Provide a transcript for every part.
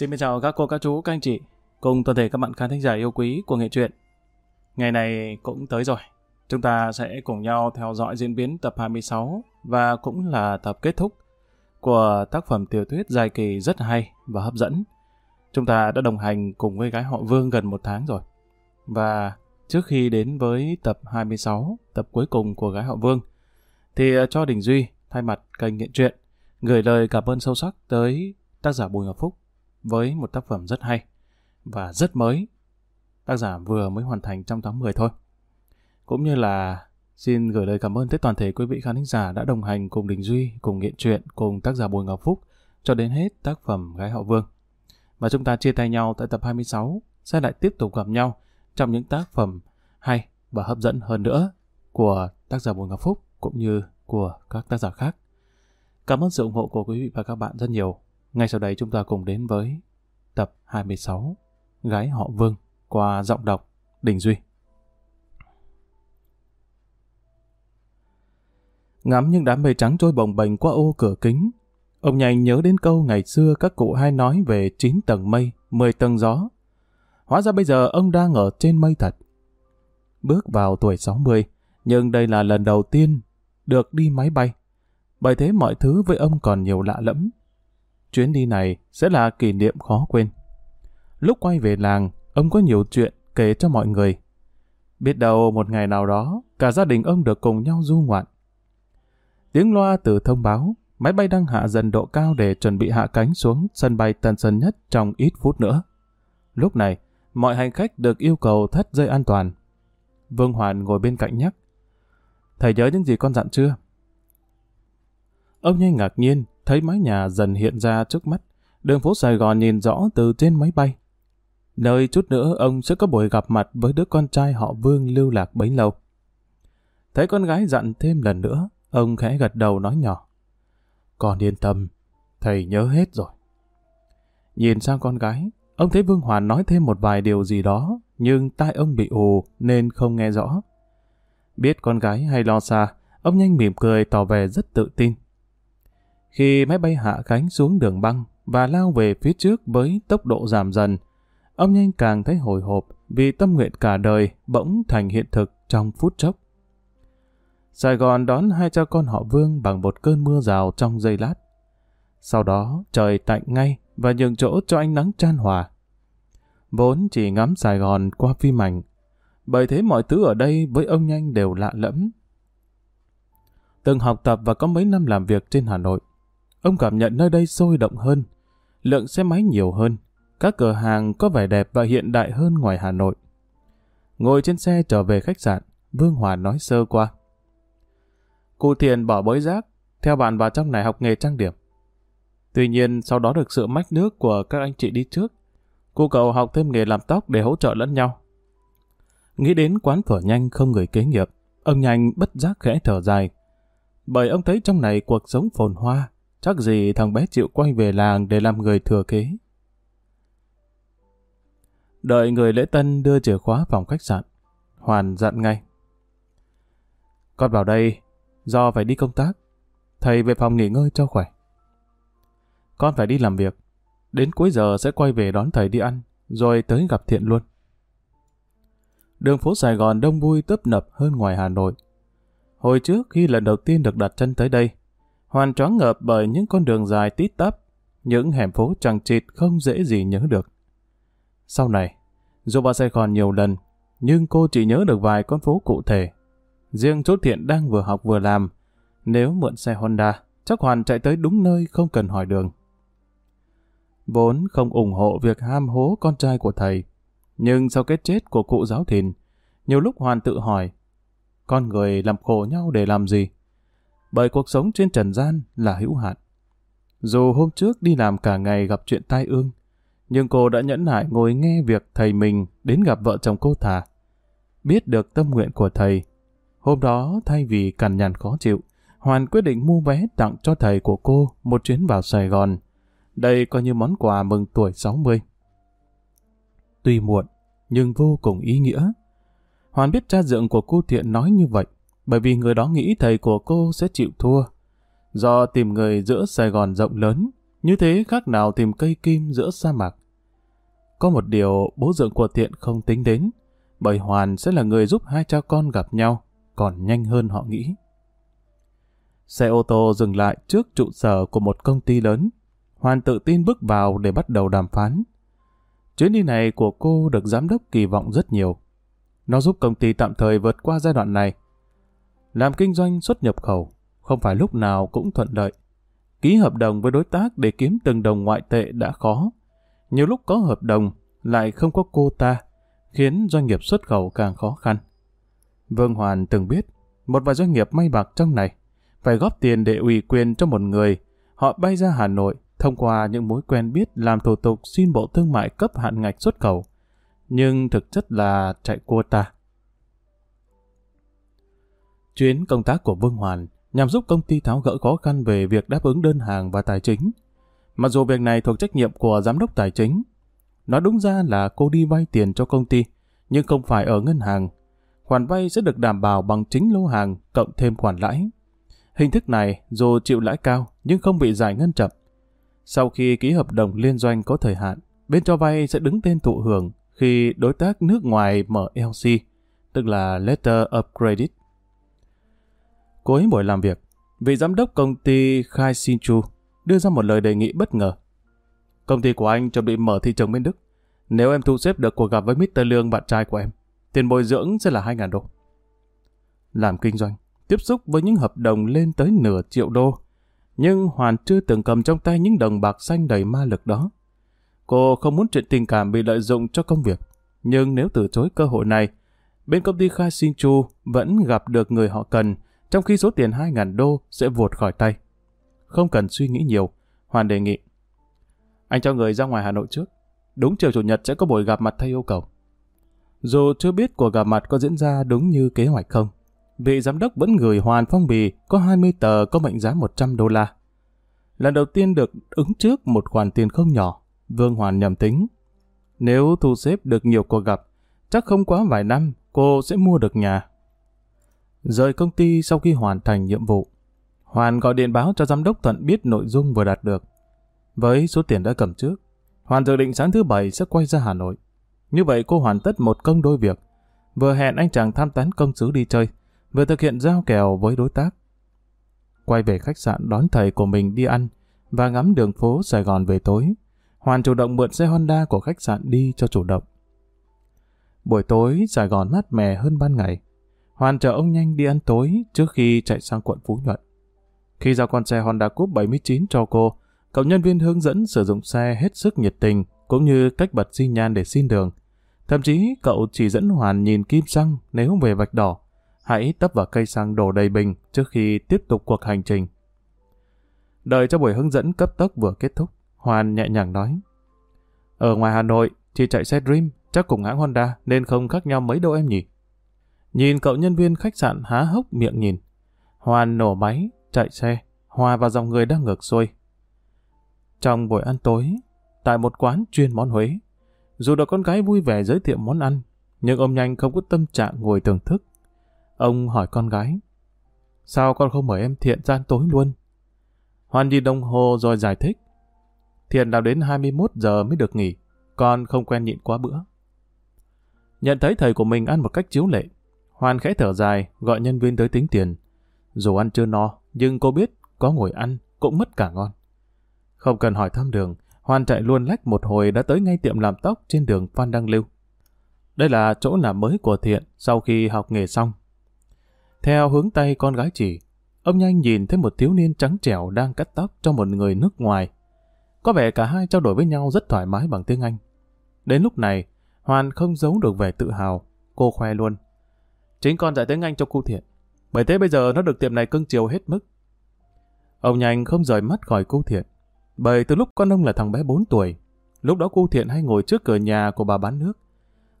Xin chào các cô, các chú, các anh chị, cùng toàn thể các bạn khán thính giả yêu quý của nghệ truyện. Ngày này cũng tới rồi. Chúng ta sẽ cùng nhau theo dõi diễn biến tập 26 và cũng là tập kết thúc của tác phẩm tiểu thuyết dài kỳ rất hay và hấp dẫn. Chúng ta đã đồng hành cùng với gái họ Vương gần một tháng rồi. Và trước khi đến với tập 26, tập cuối cùng của gái họ Vương, thì à, cho Đình Duy thay mặt kênh nghệ truyện gửi lời cảm ơn sâu sắc tới tác giả Bùi Ngọc Phúc với một tác phẩm rất hay và rất mới. Tác giả vừa mới hoàn thành trong tháng 10 thôi. Cũng như là xin gửi lời cảm ơn tới toàn thể quý vị khán giả đã đồng hành cùng Đình Duy, cùng nghiện truyện, cùng tác giả Bùi Ngọc Phúc cho đến hết tác phẩm Gái Hậu Vương. Và chúng ta chia tay nhau tại tập 26 sẽ lại tiếp tục gặp nhau trong những tác phẩm hay và hấp dẫn hơn nữa của tác giả Bùi Ngọc Phúc cũng như của các tác giả khác. Cảm ơn sự ủng hộ của quý vị và các bạn rất nhiều. Ngay sau đây chúng ta cùng đến với tập 26 Gái họ Vương qua giọng đọc Đình Duy. Ngắm những đám mây trắng trôi bồng bềnh qua ô cửa kính, ông nhanh nhớ đến câu ngày xưa các cụ hay nói về 9 tầng mây, 10 tầng gió. Hóa ra bây giờ ông đang ở trên mây thật. Bước vào tuổi 60, nhưng đây là lần đầu tiên được đi máy bay. Bởi thế mọi thứ với ông còn nhiều lạ lẫm. Chuyến đi này sẽ là kỷ niệm khó quên. Lúc quay về làng, ông có nhiều chuyện kể cho mọi người. Biết đâu một ngày nào đó, cả gia đình ông được cùng nhau du ngoạn. Tiếng loa từ thông báo, máy bay đang hạ dần độ cao để chuẩn bị hạ cánh xuống sân bay Tân Sơn Nhất trong ít phút nữa. Lúc này, mọi hành khách được yêu cầu thắt dây an toàn. Vương Hoàn ngồi bên cạnh nhắc. Thầy nhớ những gì con dặn chưa? Ông nhanh ngạc nhiên, thấy mái nhà dần hiện ra trước mắt. Đường phố Sài Gòn nhìn rõ từ trên máy bay. Nơi chút nữa ông sẽ có buổi gặp mặt với đứa con trai họ Vương lưu lạc bấy lâu. Thấy con gái dặn thêm lần nữa, ông khẽ gật đầu nói nhỏ. Con yên tâm, thầy nhớ hết rồi. Nhìn sang con gái, ông thấy Vương Hoàn nói thêm một vài điều gì đó, nhưng tai ông bị ù nên không nghe rõ. Biết con gái hay lo xa, ông nhanh mỉm cười tỏ vẻ rất tự tin. Khi máy bay hạ cánh xuống đường băng và lao về phía trước với tốc độ giảm dần, ông nhanh càng thấy hồi hộp vì tâm nguyện cả đời bỗng thành hiện thực trong phút chốc. Sài Gòn đón hai cha con họ Vương bằng một cơn mưa rào trong giây lát. Sau đó trời tạnh ngay và nhường chỗ cho ánh nắng chan hòa. Vốn chỉ ngắm Sài Gòn qua phim ảnh, bởi thế mọi thứ ở đây với ông Nhanh đều lạ lẫm. Từng học tập và có mấy năm làm việc trên Hà Nội, Ông cảm nhận nơi đây sôi động hơn, lượng xe máy nhiều hơn, các cửa hàng có vẻ đẹp và hiện đại hơn ngoài Hà Nội. Ngồi trên xe trở về khách sạn, Vương Hòa nói sơ qua. Cụ Thiền bỏ bới rác, theo bạn vào trong này học nghề trang điểm. Tuy nhiên, sau đó được sự mách nước của các anh chị đi trước, cô cậu học thêm nghề làm tóc để hỗ trợ lẫn nhau. Nghĩ đến quán phở nhanh không người kế nghiệp, ông nhanh bất giác khẽ thở dài. Bởi ông thấy trong này cuộc sống phồn hoa, Chắc gì thằng bé chịu quay về làng để làm người thừa kế. Đợi người lễ tân đưa chìa khóa phòng khách sạn. Hoàn dặn ngay. Con vào đây, do phải đi công tác. Thầy về phòng nghỉ ngơi cho khỏe. Con phải đi làm việc. Đến cuối giờ sẽ quay về đón thầy đi ăn, rồi tới gặp Thiện luôn. Đường phố Sài Gòn đông vui tấp nập hơn ngoài Hà Nội. Hồi trước khi lần đầu tiên được đặt chân tới đây, hoàn choáng ngợp bởi những con đường dài tít tắp, những hẻm phố chẳng chịt không dễ gì nhớ được. Sau này, dù bà Sài Gòn nhiều lần, nhưng cô chỉ nhớ được vài con phố cụ thể. Riêng chú thiện đang vừa học vừa làm, nếu mượn xe Honda, chắc Hoàn chạy tới đúng nơi không cần hỏi đường. Vốn không ủng hộ việc ham hố con trai của thầy, nhưng sau cái chết của cụ giáo thìn, nhiều lúc Hoàn tự hỏi, con người làm khổ nhau để làm gì? Bởi cuộc sống trên trần gian là hữu hạn. Dù hôm trước đi làm cả ngày gặp chuyện tai ương, nhưng cô đã nhẫn nại ngồi nghe việc thầy mình đến gặp vợ chồng cô thả. Biết được tâm nguyện của thầy, hôm đó thay vì cằn nhằn khó chịu, Hoàn quyết định mua vé tặng cho thầy của cô một chuyến vào Sài Gòn. Đây coi như món quà mừng tuổi 60. Tuy muộn, nhưng vô cùng ý nghĩa. Hoàn biết cha dượng của cô Thiện nói như vậy, bởi vì người đó nghĩ thầy của cô sẽ chịu thua. Do tìm người giữa Sài Gòn rộng lớn, Như thế khác nào tìm cây kim giữa sa mạc. Có một điều bố dưỡng của Thiện không tính đến, bởi Hoàn sẽ là người giúp hai cha con gặp nhau, còn nhanh hơn họ nghĩ. Xe ô tô dừng lại trước trụ sở của một công ty lớn. Hoàn tự tin bước vào để bắt đầu đàm phán. Chuyến đi này của cô được giám đốc kỳ vọng rất nhiều. Nó giúp công ty tạm thời vượt qua giai đoạn này. Làm kinh doanh xuất nhập khẩu, không phải lúc nào cũng thuận lợi. Ký hợp đồng với đối tác để kiếm từng đồng ngoại tệ đã khó. Nhiều lúc có hợp đồng, lại không có cô ta, khiến doanh nghiệp xuất khẩu càng khó khăn. Vương Hoàn từng biết, một vài doanh nghiệp may bạc trong này, phải góp tiền để ủy quyền cho một người. Họ bay ra Hà Nội, thông qua những mối quen biết làm thủ tục xin Bộ Thương mại cấp hạn ngạch xuất khẩu. Nhưng thực chất là chạy quota. ta. Chuyến công tác của Vương Hoàn nhằm giúp công ty tháo gỡ khó khăn về việc đáp ứng đơn hàng và tài chính. Mặc dù việc này thuộc trách nhiệm của giám đốc tài chính, nói đúng ra là cô đi vay tiền cho công ty, nhưng không phải ở ngân hàng. Khoản vay sẽ được đảm bảo bằng chính lô hàng cộng thêm khoản lãi. Hình thức này dù chịu lãi cao nhưng không bị giải ngân chậm. Sau khi ký hợp đồng liên doanh có thời hạn, bên cho vay sẽ đứng tên thụ hưởng khi đối tác nước ngoài mở LC, tức là Letter of Credit. Cuối buổi làm việc, vị giám đốc công ty Khai Sinchu đưa ra một lời đề nghị bất ngờ. Công ty của anh chuẩn bị mở thị trường bên Đức. Nếu em thu xếp được cuộc gặp với Mr. Lương bạn trai của em, tiền bồi dưỡng sẽ là 2.000 đô. Làm kinh doanh, tiếp xúc với những hợp đồng lên tới nửa triệu đô, nhưng Hoàn chưa từng cầm trong tay những đồng bạc xanh đầy ma lực đó. Cô không muốn chuyện tình cảm bị lợi dụng cho công việc, nhưng nếu từ chối cơ hội này, bên công ty Khai Sinchu vẫn gặp được người họ cần, trong khi số tiền 2.000 đô sẽ vụt khỏi tay. Không cần suy nghĩ nhiều, Hoàn đề nghị. Anh cho người ra ngoài Hà Nội trước. Đúng chiều Chủ nhật sẽ có buổi gặp mặt thay yêu cầu. Dù chưa biết cuộc gặp mặt có diễn ra đúng như kế hoạch không, vị giám đốc vẫn gửi Hoàn phong bì có 20 tờ có mệnh giá 100 đô la. Lần đầu tiên được ứng trước một khoản tiền không nhỏ, Vương Hoàn nhầm tính. Nếu thu xếp được nhiều cuộc gặp, chắc không quá vài năm cô sẽ mua được nhà. Rời công ty sau khi hoàn thành nhiệm vụ, Hoàn gọi điện báo cho giám đốc Thuận biết nội dung vừa đạt được. Với số tiền đã cầm trước, Hoàn dự định sáng thứ bảy sẽ quay ra Hà Nội. Như vậy cô hoàn tất một công đôi việc. Vừa hẹn anh chàng tham tán công sứ đi chơi, vừa thực hiện giao kèo với đối tác. Quay về khách sạn đón thầy của mình đi ăn và ngắm đường phố Sài Gòn về tối. Hoàn chủ động mượn xe Honda của khách sạn đi cho chủ động. Buổi tối Sài Gòn mát mẻ hơn ban ngày. Hoàn chở ông nhanh đi ăn tối trước khi chạy sang quận Phú Nhuận. Khi giao con xe Honda Coupe 79 cho cô, cậu nhân viên hướng dẫn sử dụng xe hết sức nhiệt tình, cũng như cách bật xi nhan để xin đường. Thậm chí cậu chỉ dẫn Hoàn nhìn kim xăng nếu về vạch đỏ. Hãy tấp vào cây xăng đổ đầy bình trước khi tiếp tục cuộc hành trình. Đợi cho buổi hướng dẫn cấp tốc vừa kết thúc, Hoàn nhẹ nhàng nói. Ở ngoài Hà Nội, chị chạy xe Dream, chắc cùng hãng Honda nên không khác nhau mấy đâu em nhỉ. Nhìn cậu nhân viên khách sạn há hốc miệng nhìn. Hoàn nổ máy, chạy xe, hòa vào dòng người đang ngược xuôi. Trong buổi ăn tối, tại một quán chuyên món Huế, dù được con gái vui vẻ giới thiệu món ăn, nhưng ông nhanh không có tâm trạng ngồi thưởng thức. Ông hỏi con gái, sao con không mời em Thiện ra ăn tối luôn? Hoàn nhìn đồng hồ rồi giải thích. Thiện đào đến 21 giờ mới được nghỉ, con không quen nhịn quá bữa. Nhận thấy thầy của mình ăn một cách chiếu lệ, Hoàn khẽ thở dài, gọi nhân viên tới tính tiền. Dù ăn chưa no, nhưng cô biết có ngồi ăn cũng mất cả ngon. Không cần hỏi thăm đường, Hoàn chạy luôn lách một hồi đã tới ngay tiệm làm tóc trên đường Phan Đăng Lưu. Đây là chỗ làm mới của Thiện sau khi học nghề xong. Theo hướng tay con gái chỉ, ông nhanh nhìn thấy một thiếu niên trắng trẻo đang cắt tóc cho một người nước ngoài. Có vẻ cả hai trao đổi với nhau rất thoải mái bằng tiếng Anh. Đến lúc này, Hoàn không giấu được vẻ tự hào. Cô khoe luôn. Chính con dạy tiếng Anh cho cô Thiện. Bởi thế bây giờ nó được tiệm này cưng chiều hết mức. Ông nhanh không rời mắt khỏi cô Thiện. Bởi từ lúc con ông là thằng bé 4 tuổi, lúc đó cô Thiện hay ngồi trước cửa nhà của bà bán nước.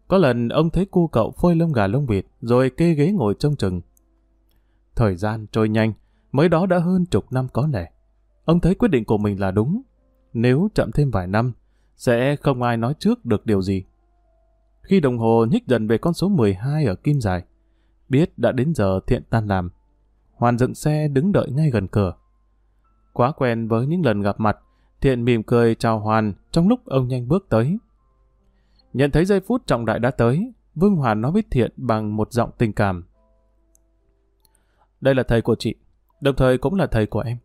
Có lần ông thấy cô cậu phơi lông gà lông vịt rồi kê ghế ngồi trông chừng. Thời gian trôi nhanh, mới đó đã hơn chục năm có lẽ. Ông thấy quyết định của mình là đúng. Nếu chậm thêm vài năm, sẽ không ai nói trước được điều gì. Khi đồng hồ nhích dần về con số 12 ở Kim Dài, biết đã đến giờ thiện tan làm. Hoàn dựng xe đứng đợi ngay gần cửa. Quá quen với những lần gặp mặt, Thiện mỉm cười chào Hoàn trong lúc ông nhanh bước tới. Nhận thấy giây phút trọng đại đã tới, Vương Hoàn nói với Thiện bằng một giọng tình cảm. Đây là thầy của chị, đồng thời cũng là thầy của em.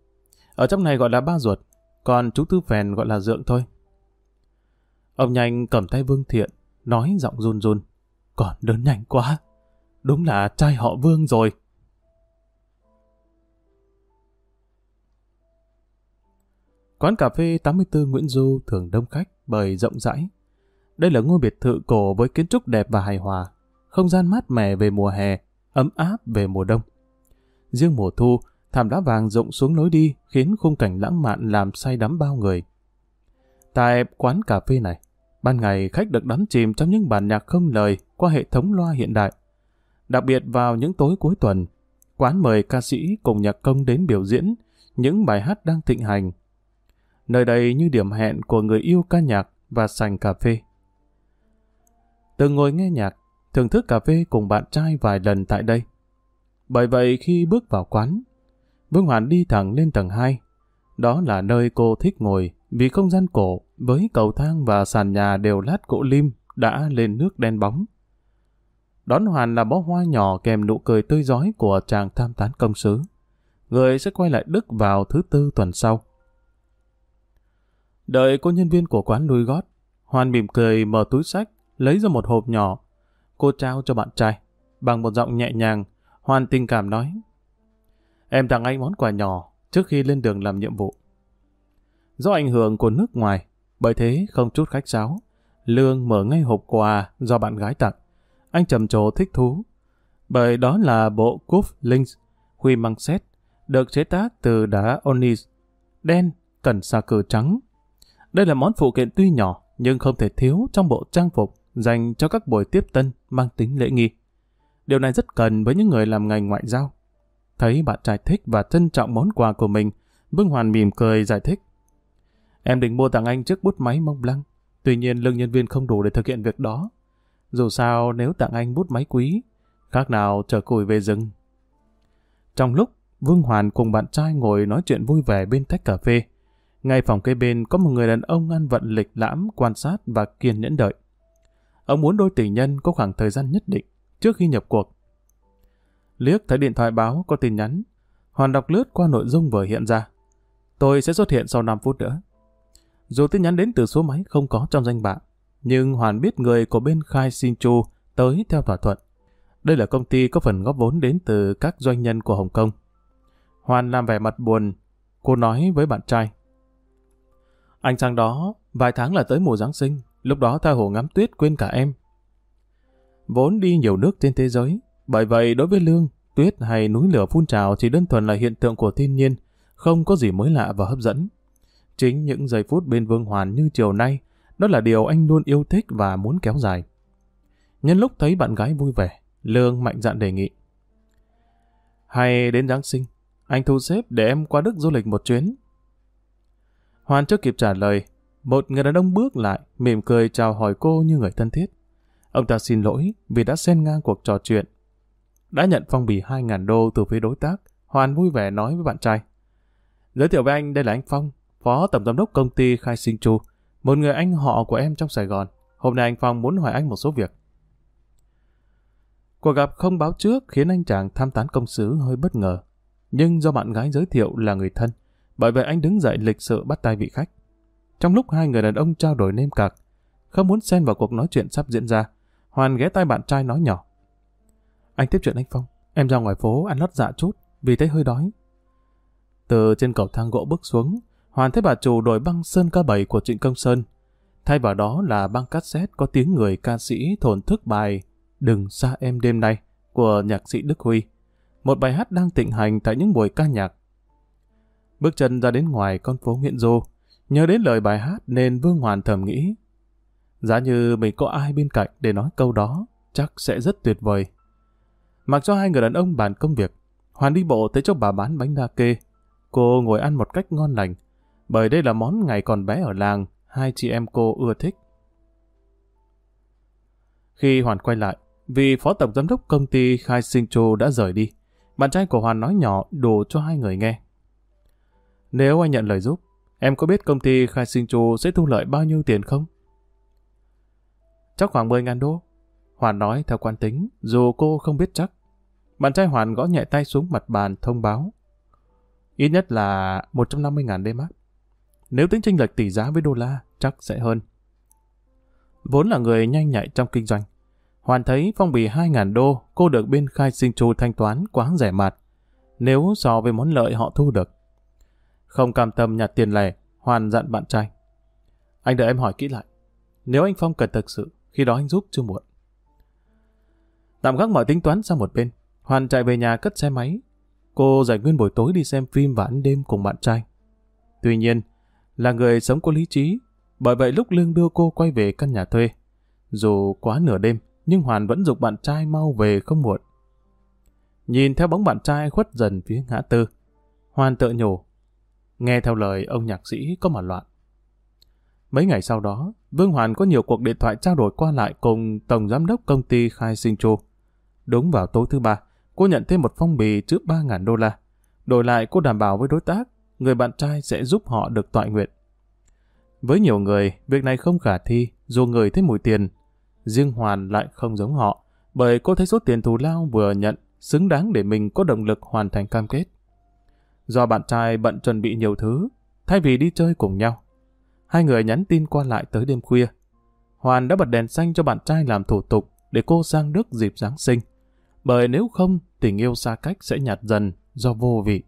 Ở trong này gọi là ba ruột, còn chú Tư Phèn gọi là dượng thôi. Ông nhanh cầm tay Vương Thiện, nói giọng run run. Còn đớn nhanh quá, đúng là trai họ Vương rồi. Quán cà phê 84 Nguyễn Du thường đông khách bởi rộng rãi. Đây là ngôi biệt thự cổ với kiến trúc đẹp và hài hòa, không gian mát mẻ về mùa hè, ấm áp về mùa đông. Riêng mùa thu, thảm đá vàng rộng xuống lối đi khiến khung cảnh lãng mạn làm say đắm bao người. Tại quán cà phê này, ban ngày khách được đắm chìm trong những bản nhạc không lời qua hệ thống loa hiện đại. Đặc biệt vào những tối cuối tuần, quán mời ca sĩ cùng nhạc công đến biểu diễn những bài hát đang thịnh hành nơi đây như điểm hẹn của người yêu ca nhạc và sành cà phê. Từng ngồi nghe nhạc, thưởng thức cà phê cùng bạn trai vài lần tại đây. Bởi vậy khi bước vào quán, Vương Hoàn đi thẳng lên tầng 2. Đó là nơi cô thích ngồi vì không gian cổ với cầu thang và sàn nhà đều lát gỗ lim đã lên nước đen bóng. Đón Hoàn là bó hoa nhỏ kèm nụ cười tươi giói của chàng tham tán công sứ. Người sẽ quay lại Đức vào thứ tư tuần sau. Đợi cô nhân viên của quán nuôi gót, Hoan mỉm cười mở túi sách, lấy ra một hộp nhỏ. Cô trao cho bạn trai. Bằng một giọng nhẹ nhàng, Hoan tình cảm nói. Em tặng anh món quà nhỏ trước khi lên đường làm nhiệm vụ. Do ảnh hưởng của nước ngoài, bởi thế không chút khách sáo, Lương mở ngay hộp quà do bạn gái tặng. Anh trầm trồ thích thú, bởi đó là bộ cúp Links huy măng xét, được chế tác từ đá onis, đen, cần xà cừ trắng đây là món phụ kiện tuy nhỏ, nhưng không thể thiếu trong bộ trang phục dành cho các buổi tiếp tân mang tính lễ nghi. Điều này rất cần với những người làm ngành ngoại giao. Thấy bạn trai thích và trân trọng món quà của mình, Vương Hoàn mỉm cười giải thích. Em định mua tặng anh chiếc bút máy mông lăng, tuy nhiên lương nhân viên không đủ để thực hiện việc đó. Dù sao nếu tặng anh bút máy quý, khác nào chờ củi về rừng. Trong lúc Vương Hoàn cùng bạn trai ngồi nói chuyện vui vẻ bên tách cà phê, ngay phòng kế bên có một người đàn ông ăn vận lịch lãm, quan sát và kiên nhẫn đợi. Ông muốn đôi tình nhân có khoảng thời gian nhất định trước khi nhập cuộc. Liếc thấy điện thoại báo có tin nhắn, Hoàn đọc lướt qua nội dung vừa hiện ra. Tôi sẽ xuất hiện sau 5 phút nữa. Dù tin nhắn đến từ số máy không có trong danh bạ, nhưng Hoàn biết người của bên Khai xin Chu tới theo thỏa thuận. Đây là công ty có phần góp vốn đến từ các doanh nhân của Hồng Kông. Hoàn làm vẻ mặt buồn, cô nói với bạn trai. Anh sang đó, vài tháng là tới mùa Giáng sinh, lúc đó tha hồ ngắm tuyết quên cả em. Vốn đi nhiều nước trên thế giới, bởi vậy đối với Lương, tuyết hay núi lửa phun trào chỉ đơn thuần là hiện tượng của thiên nhiên, không có gì mới lạ và hấp dẫn. Chính những giây phút bên Vương Hoàn như chiều nay, đó là điều anh luôn yêu thích và muốn kéo dài. Nhân lúc thấy bạn gái vui vẻ, Lương mạnh dạn đề nghị. Hay đến Giáng sinh, anh thu xếp để em qua Đức du lịch một chuyến, Hoàn chưa kịp trả lời, một người đàn ông bước lại, mỉm cười chào hỏi cô như người thân thiết. Ông ta xin lỗi vì đã xen ngang cuộc trò chuyện. Đã nhận phong bì 2.000 đô từ phía đối tác, Hoàn vui vẻ nói với bạn trai. Giới thiệu với anh, đây là anh Phong, phó tổng giám đốc công ty Khai Sinh Chu, một người anh họ của em trong Sài Gòn. Hôm nay anh Phong muốn hỏi anh một số việc. Cuộc gặp không báo trước khiến anh chàng tham tán công sứ hơi bất ngờ. Nhưng do bạn gái giới thiệu là người thân, bởi vậy anh đứng dậy lịch sự bắt tay vị khách. Trong lúc hai người đàn ông trao đổi nêm cạc, không muốn xen vào cuộc nói chuyện sắp diễn ra, Hoàn ghé tay bạn trai nói nhỏ. Anh tiếp chuyện anh Phong, em ra ngoài phố ăn lót dạ chút, vì thấy hơi đói. Từ trên cầu thang gỗ bước xuống, Hoàn thấy bà chủ đổi băng sơn ca bảy của Trịnh Công Sơn. Thay vào đó là băng cassette có tiếng người ca sĩ thổn thức bài Đừng xa em đêm nay của nhạc sĩ Đức Huy. Một bài hát đang tịnh hành tại những buổi ca nhạc Bước chân ra đến ngoài con phố Nguyễn Du, nhớ đến lời bài hát nên Vương Hoàn thầm nghĩ. Giá như mình có ai bên cạnh để nói câu đó, chắc sẽ rất tuyệt vời. Mặc cho hai người đàn ông bàn công việc, Hoàn đi bộ tới chỗ bà bán bánh đa kê. Cô ngồi ăn một cách ngon lành, bởi đây là món ngày còn bé ở làng, hai chị em cô ưa thích. Khi Hoàn quay lại, vì phó tổng giám đốc công ty Khai Sinh Chô đã rời đi, bạn trai của Hoàn nói nhỏ đồ cho hai người nghe. Nếu anh nhận lời giúp, Em có biết công ty Khai Sinh Chô sẽ thu lợi bao nhiêu tiền không? Chắc khoảng 10 ngàn đô. Hoàn nói theo quan tính, dù cô không biết chắc. Bạn trai Hoàn gõ nhẹ tay xuống mặt bàn thông báo. Ít nhất là 150 ngàn đêm mắt. Nếu tính chênh lệch tỷ giá với đô la, chắc sẽ hơn. Vốn là người nhanh nhạy trong kinh doanh. Hoàn thấy phong bì 2.000 đô cô được bên khai sinh chu thanh toán quá rẻ mạt. Nếu so với món lợi họ thu được. Không cam tâm nhặt tiền lẻ, Hoàn dặn bạn trai. Anh đợi em hỏi kỹ lại. Nếu anh Phong cần thực sự, khi đó anh giúp chưa muộn. Tạm gác mọi tính toán sang một bên, Hoàn chạy về nhà cất xe máy. Cô giải nguyên buổi tối đi xem phim và ăn đêm cùng bạn trai. Tuy nhiên, là người sống có lý trí, bởi vậy lúc Lương đưa cô quay về căn nhà thuê. Dù quá nửa đêm, nhưng Hoàn vẫn dục bạn trai mau về không muộn. Nhìn theo bóng bạn trai khuất dần phía ngã tư, Hoàn tự nhủ. Nghe theo lời ông nhạc sĩ có mà loạn. Mấy ngày sau đó, Vương Hoàn có nhiều cuộc điện thoại trao đổi qua lại cùng Tổng Giám đốc công ty Khai Sinh Chô. Đúng vào tối thứ ba, cô nhận thêm một phong bì trước 3.000 đô la. Đổi lại cô đảm bảo với đối tác, người bạn trai sẽ giúp họ được tọa nguyện. Với nhiều người, việc này không khả thi, dù người thấy mùi tiền. Riêng Hoàn lại không giống họ, bởi cô thấy số tiền thù lao vừa nhận xứng đáng để mình có động lực hoàn thành cam kết. Do bạn trai bận chuẩn bị nhiều thứ, thay vì đi chơi cùng nhau, hai người nhắn tin qua lại tới đêm khuya. Hoàn đã bật đèn xanh cho bạn trai làm thủ tục để cô sang Đức dịp Giáng sinh. Bởi nếu không, tình yêu xa cách sẽ nhạt dần do vô vị.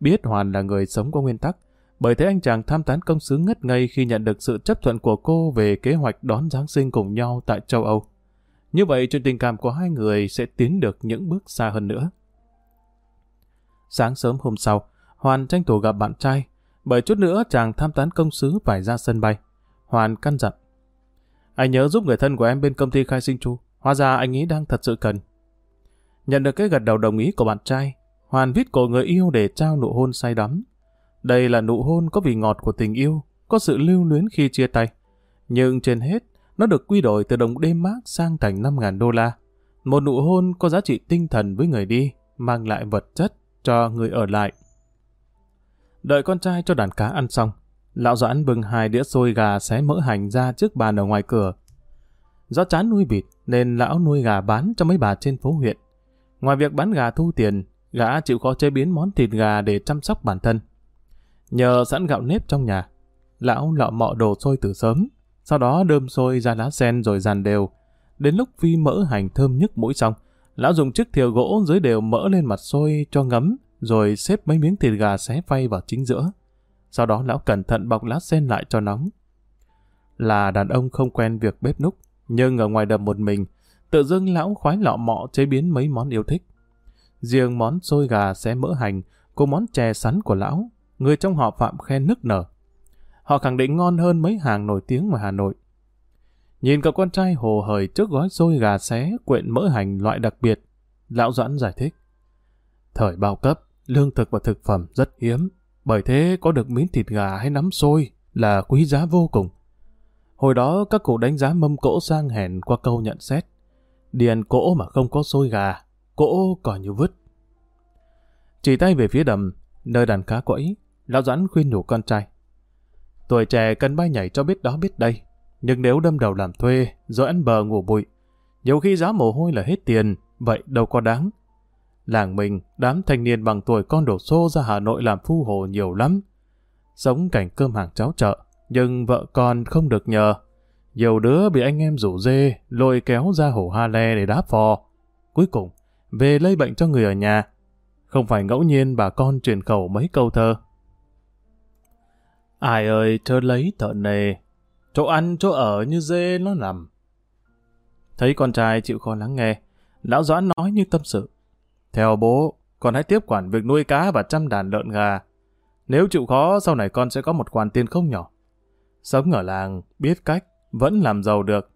Biết Hoàn là người sống có nguyên tắc, bởi thế anh chàng tham tán công sứ ngất ngây khi nhận được sự chấp thuận của cô về kế hoạch đón Giáng sinh cùng nhau tại châu Âu. Như vậy chuyện tình cảm của hai người sẽ tiến được những bước xa hơn nữa. Sáng sớm hôm sau, Hoàn tranh thủ gặp bạn trai, bởi chút nữa chàng tham tán công sứ phải ra sân bay. Hoàn căn dặn. Anh nhớ giúp người thân của em bên công ty khai sinh chu, hóa ra anh ấy đang thật sự cần. Nhận được cái gật đầu đồng ý của bạn trai, Hoàn viết cổ người yêu để trao nụ hôn say đắm. Đây là nụ hôn có vị ngọt của tình yêu, có sự lưu luyến khi chia tay. Nhưng trên hết, nó được quy đổi từ đồng đêm mát sang thành 5.000 đô la. Một nụ hôn có giá trị tinh thần với người đi, mang lại vật chất cho người ở lại. Đợi con trai cho đàn cá ăn xong, lão Doãn bưng hai đĩa xôi gà xé mỡ hành ra trước bàn ở ngoài cửa. Do chán nuôi vịt nên lão nuôi gà bán cho mấy bà trên phố huyện. Ngoài việc bán gà thu tiền, gã chịu khó chế biến món thịt gà để chăm sóc bản thân. Nhờ sẵn gạo nếp trong nhà, lão lọ mọ đồ sôi từ sớm, sau đó đơm sôi ra lá sen rồi dàn đều. Đến lúc phi mỡ hành thơm nhức mũi xong, lão dùng chiếc thìa gỗ dưới đều mỡ lên mặt sôi cho ngấm, rồi xếp mấy miếng thịt gà xé phay vào chính giữa. Sau đó lão cẩn thận bọc lá sen lại cho nóng. Là đàn ông không quen việc bếp núc, nhưng ở ngoài đầm một mình, tự dưng lão khoái lọ mọ chế biến mấy món yêu thích. Riêng món xôi gà xé mỡ hành, cùng món chè sắn của lão, người trong họ Phạm khen nức nở. Họ khẳng định ngon hơn mấy hàng nổi tiếng ngoài Hà Nội. Nhìn cậu con trai hồ hởi trước gói xôi gà xé quyện mỡ hành loại đặc biệt, lão Doãn giải thích. Thời bao cấp, lương thực và thực phẩm rất hiếm, bởi thế có được miếng thịt gà hay nắm xôi là quý giá vô cùng. Hồi đó các cụ đánh giá mâm cỗ sang hèn qua câu nhận xét. Đi ăn cỗ mà không có xôi gà, cỗ còn như vứt. Chỉ tay về phía đầm, nơi đàn cá quẫy, lão Doãn khuyên nhủ con trai. Tuổi trẻ cần bay nhảy cho biết đó biết đây, nhưng nếu đâm đầu làm thuê, rồi ăn bờ ngủ bụi, nhiều khi giá mồ hôi là hết tiền, vậy đâu có đáng. Làng mình, đám thanh niên bằng tuổi con đổ xô ra Hà Nội làm phu hồ nhiều lắm. Sống cảnh cơm hàng cháo chợ, nhưng vợ con không được nhờ. Nhiều đứa bị anh em rủ dê, lôi kéo ra hồ Ha Le để đáp phò. Cuối cùng, về lây bệnh cho người ở nhà. Không phải ngẫu nhiên bà con truyền khẩu mấy câu thơ. Ai ơi, chớ lấy thợ nề, chỗ ăn chỗ ở như dê nó nằm. Thấy con trai chịu khó lắng nghe, lão Doãn nói như tâm sự. Theo bố, con hãy tiếp quản việc nuôi cá và chăm đàn lợn gà. Nếu chịu khó, sau này con sẽ có một khoản tiền không nhỏ. Sống ở làng, biết cách, vẫn làm giàu được.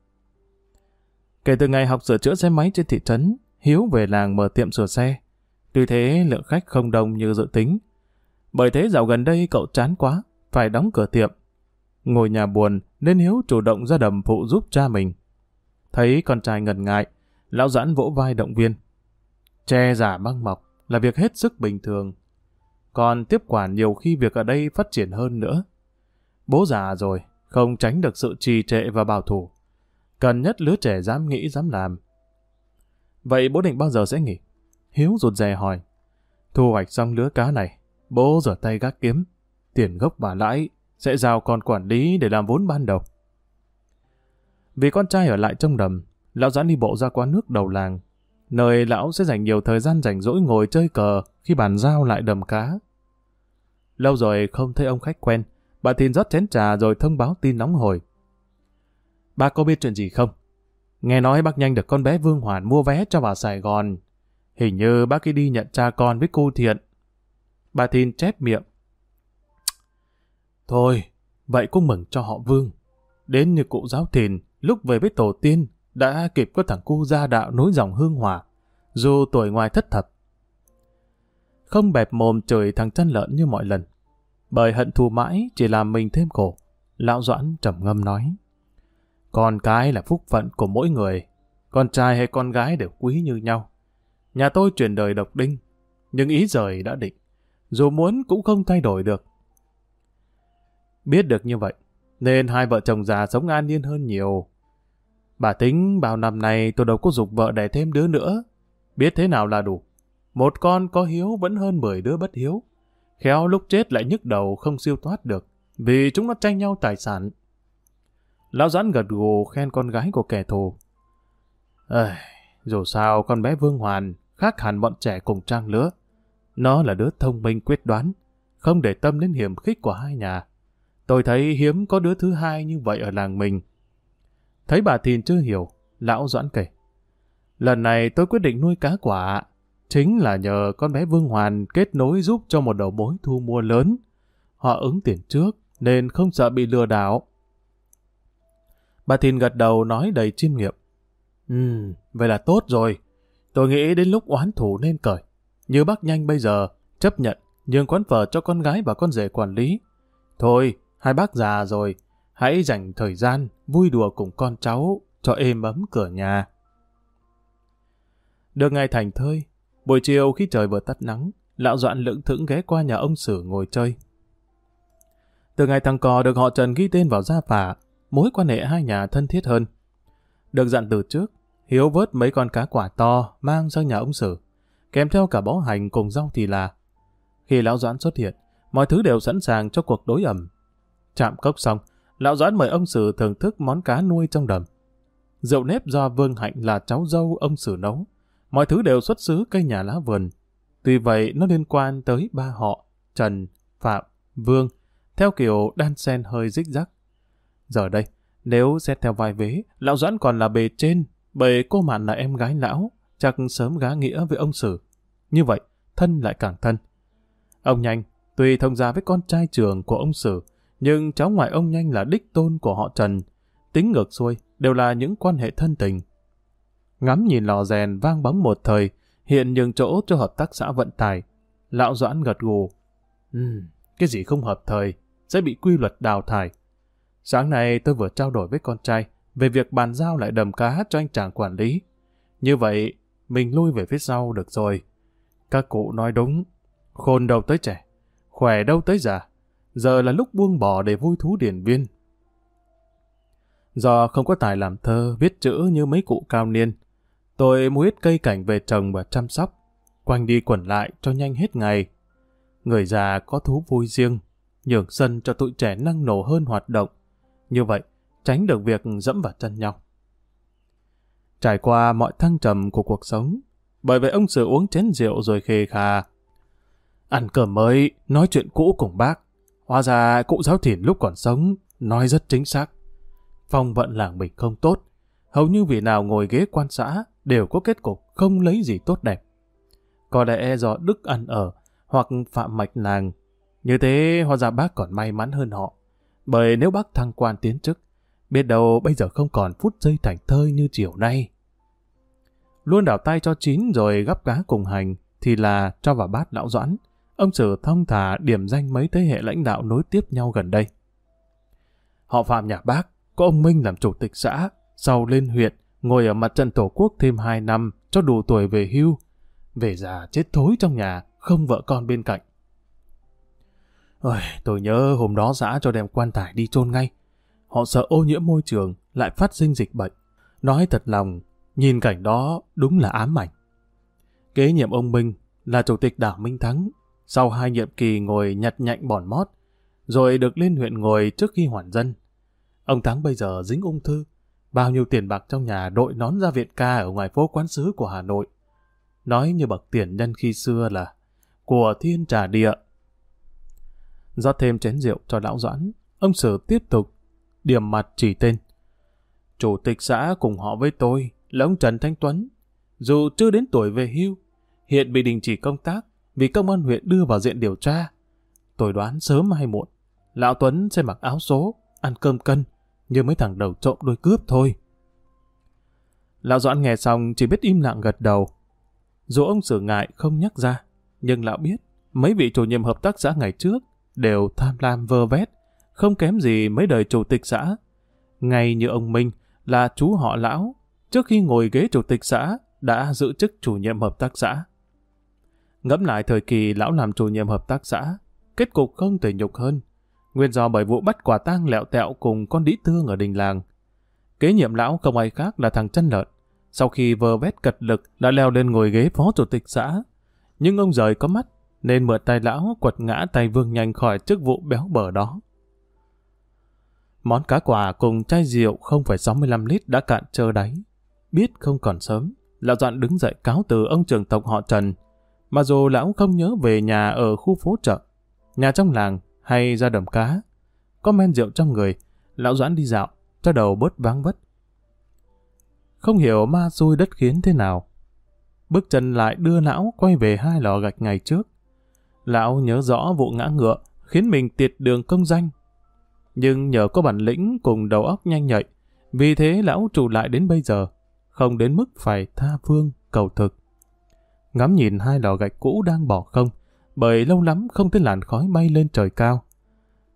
Kể từ ngày học sửa chữa xe máy trên thị trấn, Hiếu về làng mở tiệm sửa xe. Tuy thế lượng khách không đông như dự tính. Bởi thế dạo gần đây cậu chán quá, phải đóng cửa tiệm. Ngồi nhà buồn nên Hiếu chủ động ra đầm phụ giúp cha mình. Thấy con trai ngần ngại, lão giãn vỗ vai động viên. Che giả băng mọc là việc hết sức bình thường. còn tiếp quản nhiều khi việc ở đây phát triển hơn nữa. Bố già rồi, không tránh được sự trì trệ và bảo thủ. Cần nhất lứa trẻ dám nghĩ dám làm. Vậy bố định bao giờ sẽ nghỉ? Hiếu rụt rè hỏi. Thu hoạch xong lứa cá này, bố rửa tay gác kiếm. Tiền gốc và lãi sẽ giao con quản lý để làm vốn ban đầu. Vì con trai ở lại trong đầm, lão dẫn đi bộ ra quán nước đầu làng, nơi lão sẽ dành nhiều thời gian rảnh rỗi ngồi chơi cờ khi bàn giao lại đầm cá. Lâu rồi không thấy ông khách quen, bà Thìn rót chén trà rồi thông báo tin nóng hồi. Bà có biết chuyện gì không? Nghe nói bác nhanh được con bé Vương Hoàn mua vé cho vào Sài Gòn. Hình như bác ấy đi nhận cha con với cô Thiện. Bà Thìn chép miệng. Thôi, vậy cũng mừng cho họ Vương. Đến như cụ giáo Thìn, lúc về với tổ tiên, đã kịp có thằng cu gia đạo nối dòng hương hòa, dù tuổi ngoài thất thập. Không bẹp mồm chửi thằng chân lợn như mọi lần. Bởi hận thù mãi chỉ làm mình thêm khổ. Lão Doãn trầm ngâm nói. Con cái là phúc phận của mỗi người. Con trai hay con gái đều quý như nhau. Nhà tôi chuyển đời độc đinh, nhưng ý rời đã định. Dù muốn cũng không thay đổi được. Biết được như vậy, nên hai vợ chồng già sống an nhiên hơn nhiều. Bà tính bao năm nay tôi đâu có dục vợ đẻ thêm đứa nữa. Biết thế nào là đủ. Một con có hiếu vẫn hơn mười đứa bất hiếu. Khéo lúc chết lại nhức đầu không siêu thoát được, vì chúng nó tranh nhau tài sản. Lão Doãn gật gù khen con gái của kẻ thù. Ây, dù sao con bé Vương Hoàn khác hẳn bọn trẻ cùng trang lứa. Nó là đứa thông minh quyết đoán, không để tâm đến hiểm khích của hai nhà. Tôi thấy hiếm có đứa thứ hai như vậy ở làng mình. Thấy bà Thìn chưa hiểu, lão Doãn kể. Lần này tôi quyết định nuôi cá quả, chính là nhờ con bé Vương Hoàn kết nối giúp cho một đầu mối thu mua lớn. Họ ứng tiền trước, nên không sợ bị lừa đảo. Bà Thìn gật đầu nói đầy chiêm nghiệm. Ừ, vậy là tốt rồi. Tôi nghĩ đến lúc oán thủ nên cởi. Như bác nhanh bây giờ, chấp nhận, nhường quán phở cho con gái và con rể quản lý. Thôi, hai bác già rồi, hãy dành thời gian vui đùa cùng con cháu cho êm ấm cửa nhà. Được ngày thành thơi, buổi chiều khi trời vừa tắt nắng, lão doạn lững thững ghé qua nhà ông Sử ngồi chơi. Từ ngày thằng cò được họ Trần ghi tên vào gia phả, mối quan hệ hai nhà thân thiết hơn. Được dặn từ trước, Hiếu vớt mấy con cá quả to mang sang nhà ông Sử, kèm theo cả bó hành cùng rau thì là. Khi lão Doãn xuất hiện, mọi thứ đều sẵn sàng cho cuộc đối ẩm. Chạm cốc xong, lão Doãn mời ông Sử thưởng thức món cá nuôi trong đầm. Rượu nếp do Vương Hạnh là cháu dâu ông Sử nấu. Mọi thứ đều xuất xứ cây nhà lá vườn. Tuy vậy nó liên quan tới ba họ, Trần, Phạm, Vương, theo kiểu đan sen hơi rích rắc. Giờ đây, nếu xét theo vai vế, lão Doãn còn là bề trên, bề cô Mạn là em gái lão, chắc sớm gá nghĩa với ông Sử. Như vậy, thân lại càng thân. Ông Nhanh, tuy thông gia với con trai trường của ông Sử, nhưng cháu ngoại ông Nhanh là đích tôn của họ Trần. Tính ngược xuôi, đều là những quan hệ thân tình. Ngắm nhìn lò rèn vang bóng một thời, hiện nhường chỗ cho hợp tác xã vận tải. Lão Doãn gật gù. Ừ, cái gì không hợp thời, sẽ bị quy luật đào thải. Sáng nay tôi vừa trao đổi với con trai về việc bàn giao lại đầm cá cho anh chàng quản lý. Như vậy, mình lui về phía sau được rồi. Các cụ nói đúng, khôn đâu tới trẻ, khỏe đâu tới già. Giờ là lúc buông bỏ để vui thú điển viên. Do không có tài làm thơ, viết chữ như mấy cụ cao niên, tôi mua ít cây cảnh về trồng và chăm sóc, quanh đi quẩn lại cho nhanh hết ngày. Người già có thú vui riêng, nhường sân cho tụi trẻ năng nổ hơn hoạt động. Như vậy, tránh được việc dẫm vào chân nhau. Trải qua mọi thăng trầm của cuộc sống, bởi vậy ông sử uống chén rượu rồi khề khà. Ăn cơm mới, nói chuyện cũ cùng bác. Hóa ra cụ giáo thìn lúc còn sống, nói rất chính xác. Phong vận làng mình không tốt, hầu như vị nào ngồi ghế quan xã đều có kết cục không lấy gì tốt đẹp. Có lẽ do đức ăn ở, hoặc phạm mạch làng. Như thế hóa ra bác còn may mắn hơn họ. Bởi nếu bác thăng quan tiến chức, biết đâu bây giờ không còn phút giây thành thơi như chiều nay. Luôn đảo tay cho chín rồi gắp cá cùng hành, thì là cho vào bát lão doãn. Ông Sử thông thả điểm danh mấy thế hệ lãnh đạo nối tiếp nhau gần đây. Họ phạm nhà bác, có ông Minh làm chủ tịch xã, sau lên huyện, ngồi ở mặt trận tổ quốc thêm 2 năm, cho đủ tuổi về hưu. Về già chết thối trong nhà, không vợ con bên cạnh. Ôi, tôi nhớ hôm đó xã cho đem quan tài đi chôn ngay. Họ sợ ô nhiễm môi trường, lại phát sinh dịch bệnh. Nói thật lòng, nhìn cảnh đó đúng là ám ảnh. Kế nhiệm ông Minh là chủ tịch đảng Minh Thắng, sau hai nhiệm kỳ ngồi nhặt nhạnh bòn mót, rồi được lên huyện ngồi trước khi hoàn dân. Ông Thắng bây giờ dính ung thư, bao nhiêu tiền bạc trong nhà đội nón ra viện ca ở ngoài phố quán sứ của Hà Nội. Nói như bậc tiền nhân khi xưa là của thiên trà địa rót thêm chén rượu cho lão Doãn, ông Sử tiếp tục điểm mặt chỉ tên. Chủ tịch xã cùng họ với tôi là ông Trần Thanh Tuấn. Dù chưa đến tuổi về hưu, hiện bị đình chỉ công tác vì công an huyện đưa vào diện điều tra. Tôi đoán sớm hay muộn, lão Tuấn sẽ mặc áo số, ăn cơm cân, như mấy thằng đầu trộm đôi cướp thôi. Lão Doãn nghe xong chỉ biết im lặng gật đầu. Dù ông sử ngại không nhắc ra, nhưng lão biết mấy vị chủ nhiệm hợp tác xã ngày trước đều tham lam vơ vét, không kém gì mấy đời chủ tịch xã. Ngay như ông Minh là chú họ lão, trước khi ngồi ghế chủ tịch xã đã giữ chức chủ nhiệm hợp tác xã. Ngẫm lại thời kỳ lão làm chủ nhiệm hợp tác xã, kết cục không thể nhục hơn. Nguyên do bởi vụ bắt quả tang lẹo tẹo cùng con đĩ tương ở đình làng. Kế nhiệm lão không ai khác là thằng chân lợn. Sau khi vơ vét cật lực đã leo lên ngồi ghế phó chủ tịch xã. Nhưng ông rời có mắt, nên mượn tay lão quật ngã tay vương nhanh khỏi chức vụ béo bở đó. Món cá quả cùng chai rượu 0,65 lít đã cạn trơ đáy. Biết không còn sớm, lão dọn đứng dậy cáo từ ông trường tộc họ Trần. Mà dù lão không nhớ về nhà ở khu phố chợ, nhà trong làng hay ra đầm cá, có men rượu trong người, lão doãn đi dạo, cho đầu bớt vắng vất. Không hiểu ma xui đất khiến thế nào. Bước chân lại đưa lão quay về hai lò gạch ngày trước. Lão nhớ rõ vụ ngã ngựa, khiến mình tiệt đường công danh. Nhưng nhờ có bản lĩnh cùng đầu óc nhanh nhạy, vì thế lão trụ lại đến bây giờ, không đến mức phải tha phương, cầu thực. Ngắm nhìn hai lò gạch cũ đang bỏ không, bởi lâu lắm không thấy làn khói bay lên trời cao.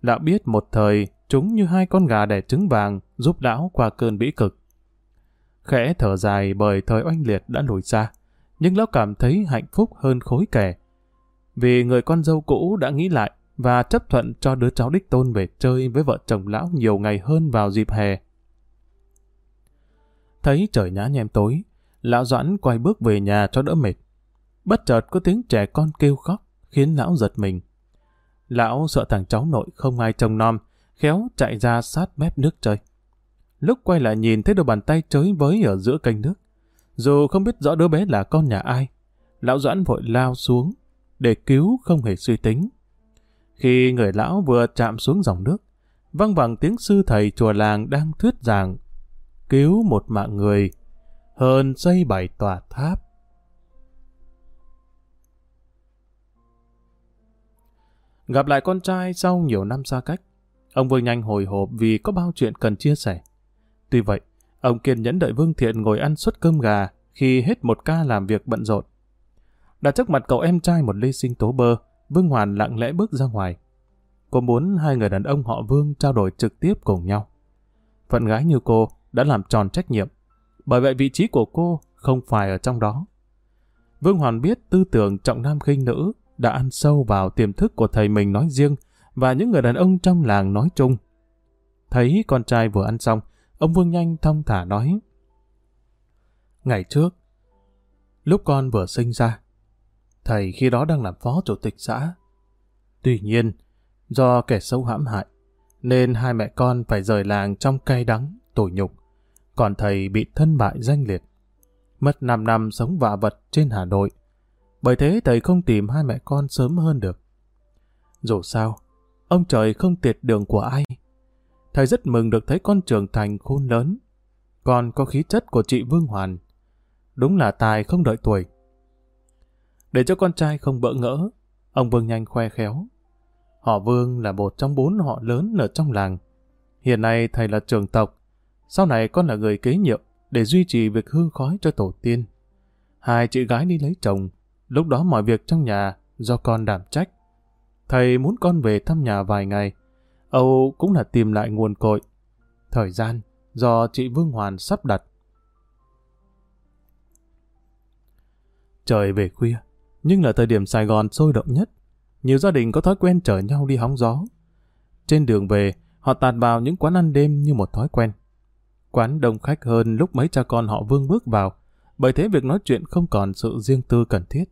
Lão biết một thời, chúng như hai con gà đẻ trứng vàng giúp lão qua cơn bĩ cực. Khẽ thở dài bởi thời oanh liệt đã lùi xa, nhưng lão cảm thấy hạnh phúc hơn khối kẻ. Vì người con dâu cũ đã nghĩ lại và chấp thuận cho đứa cháu đích tôn về chơi với vợ chồng lão nhiều ngày hơn vào dịp hè. Thấy trời nhá nhem tối, lão Doãn quay bước về nhà cho đỡ mệt. Bất chợt có tiếng trẻ con kêu khóc, khiến lão giật mình. Lão sợ thằng cháu nội không ai trông nom, khéo chạy ra sát mép nước chơi. Lúc quay lại nhìn thấy đôi bàn tay chới với ở giữa kênh nước. Dù không biết rõ đứa bé là con nhà ai, lão Doãn vội lao xuống, để cứu không hề suy tính. Khi người lão vừa chạm xuống dòng nước, văng vẳng tiếng sư thầy chùa làng đang thuyết giảng cứu một mạng người hơn xây bảy tòa tháp. Gặp lại con trai sau nhiều năm xa cách, ông Vương Nhanh hồi hộp vì có bao chuyện cần chia sẻ. Tuy vậy, ông kiên nhẫn đợi Vương Thiện ngồi ăn suất cơm gà khi hết một ca làm việc bận rộn. Đặt trước mặt cậu em trai một ly sinh tố bơ, Vương Hoàn lặng lẽ bước ra ngoài. Cô muốn hai người đàn ông họ Vương trao đổi trực tiếp cùng nhau. Phận gái như cô đã làm tròn trách nhiệm, bởi vậy vị trí của cô không phải ở trong đó. Vương Hoàn biết tư tưởng trọng nam khinh nữ đã ăn sâu vào tiềm thức của thầy mình nói riêng và những người đàn ông trong làng nói chung. Thấy con trai vừa ăn xong, ông Vương nhanh thong thả nói. Ngày trước, lúc con vừa sinh ra, thầy khi đó đang làm phó chủ tịch xã. Tuy nhiên, do kẻ xấu hãm hại, nên hai mẹ con phải rời làng trong cay đắng, tủi nhục. Còn thầy bị thân bại danh liệt. Mất 5 năm sống vạ vật trên Hà Nội. Bởi thế thầy không tìm hai mẹ con sớm hơn được. Dù sao, ông trời không tiệt đường của ai. Thầy rất mừng được thấy con trưởng thành khôn lớn. Còn có khí chất của chị Vương Hoàn. Đúng là tài không đợi tuổi. Để cho con trai không bỡ ngỡ, ông Vương nhanh khoe khéo. Họ Vương là một trong bốn họ lớn ở trong làng. Hiện nay thầy là trưởng tộc, sau này con là người kế nhiệm để duy trì việc hương khói cho tổ tiên. Hai chị gái đi lấy chồng, lúc đó mọi việc trong nhà do con đảm trách. Thầy muốn con về thăm nhà vài ngày, Âu cũng là tìm lại nguồn cội. Thời gian do chị Vương Hoàn sắp đặt. Trời về khuya, nhưng là thời điểm Sài Gòn sôi động nhất. nhiều gia đình có thói quen chở nhau đi hóng gió. Trên đường về, họ tạt vào những quán ăn đêm như một thói quen. Quán đông khách hơn lúc mấy cha con họ vương bước vào, bởi thế việc nói chuyện không còn sự riêng tư cần thiết.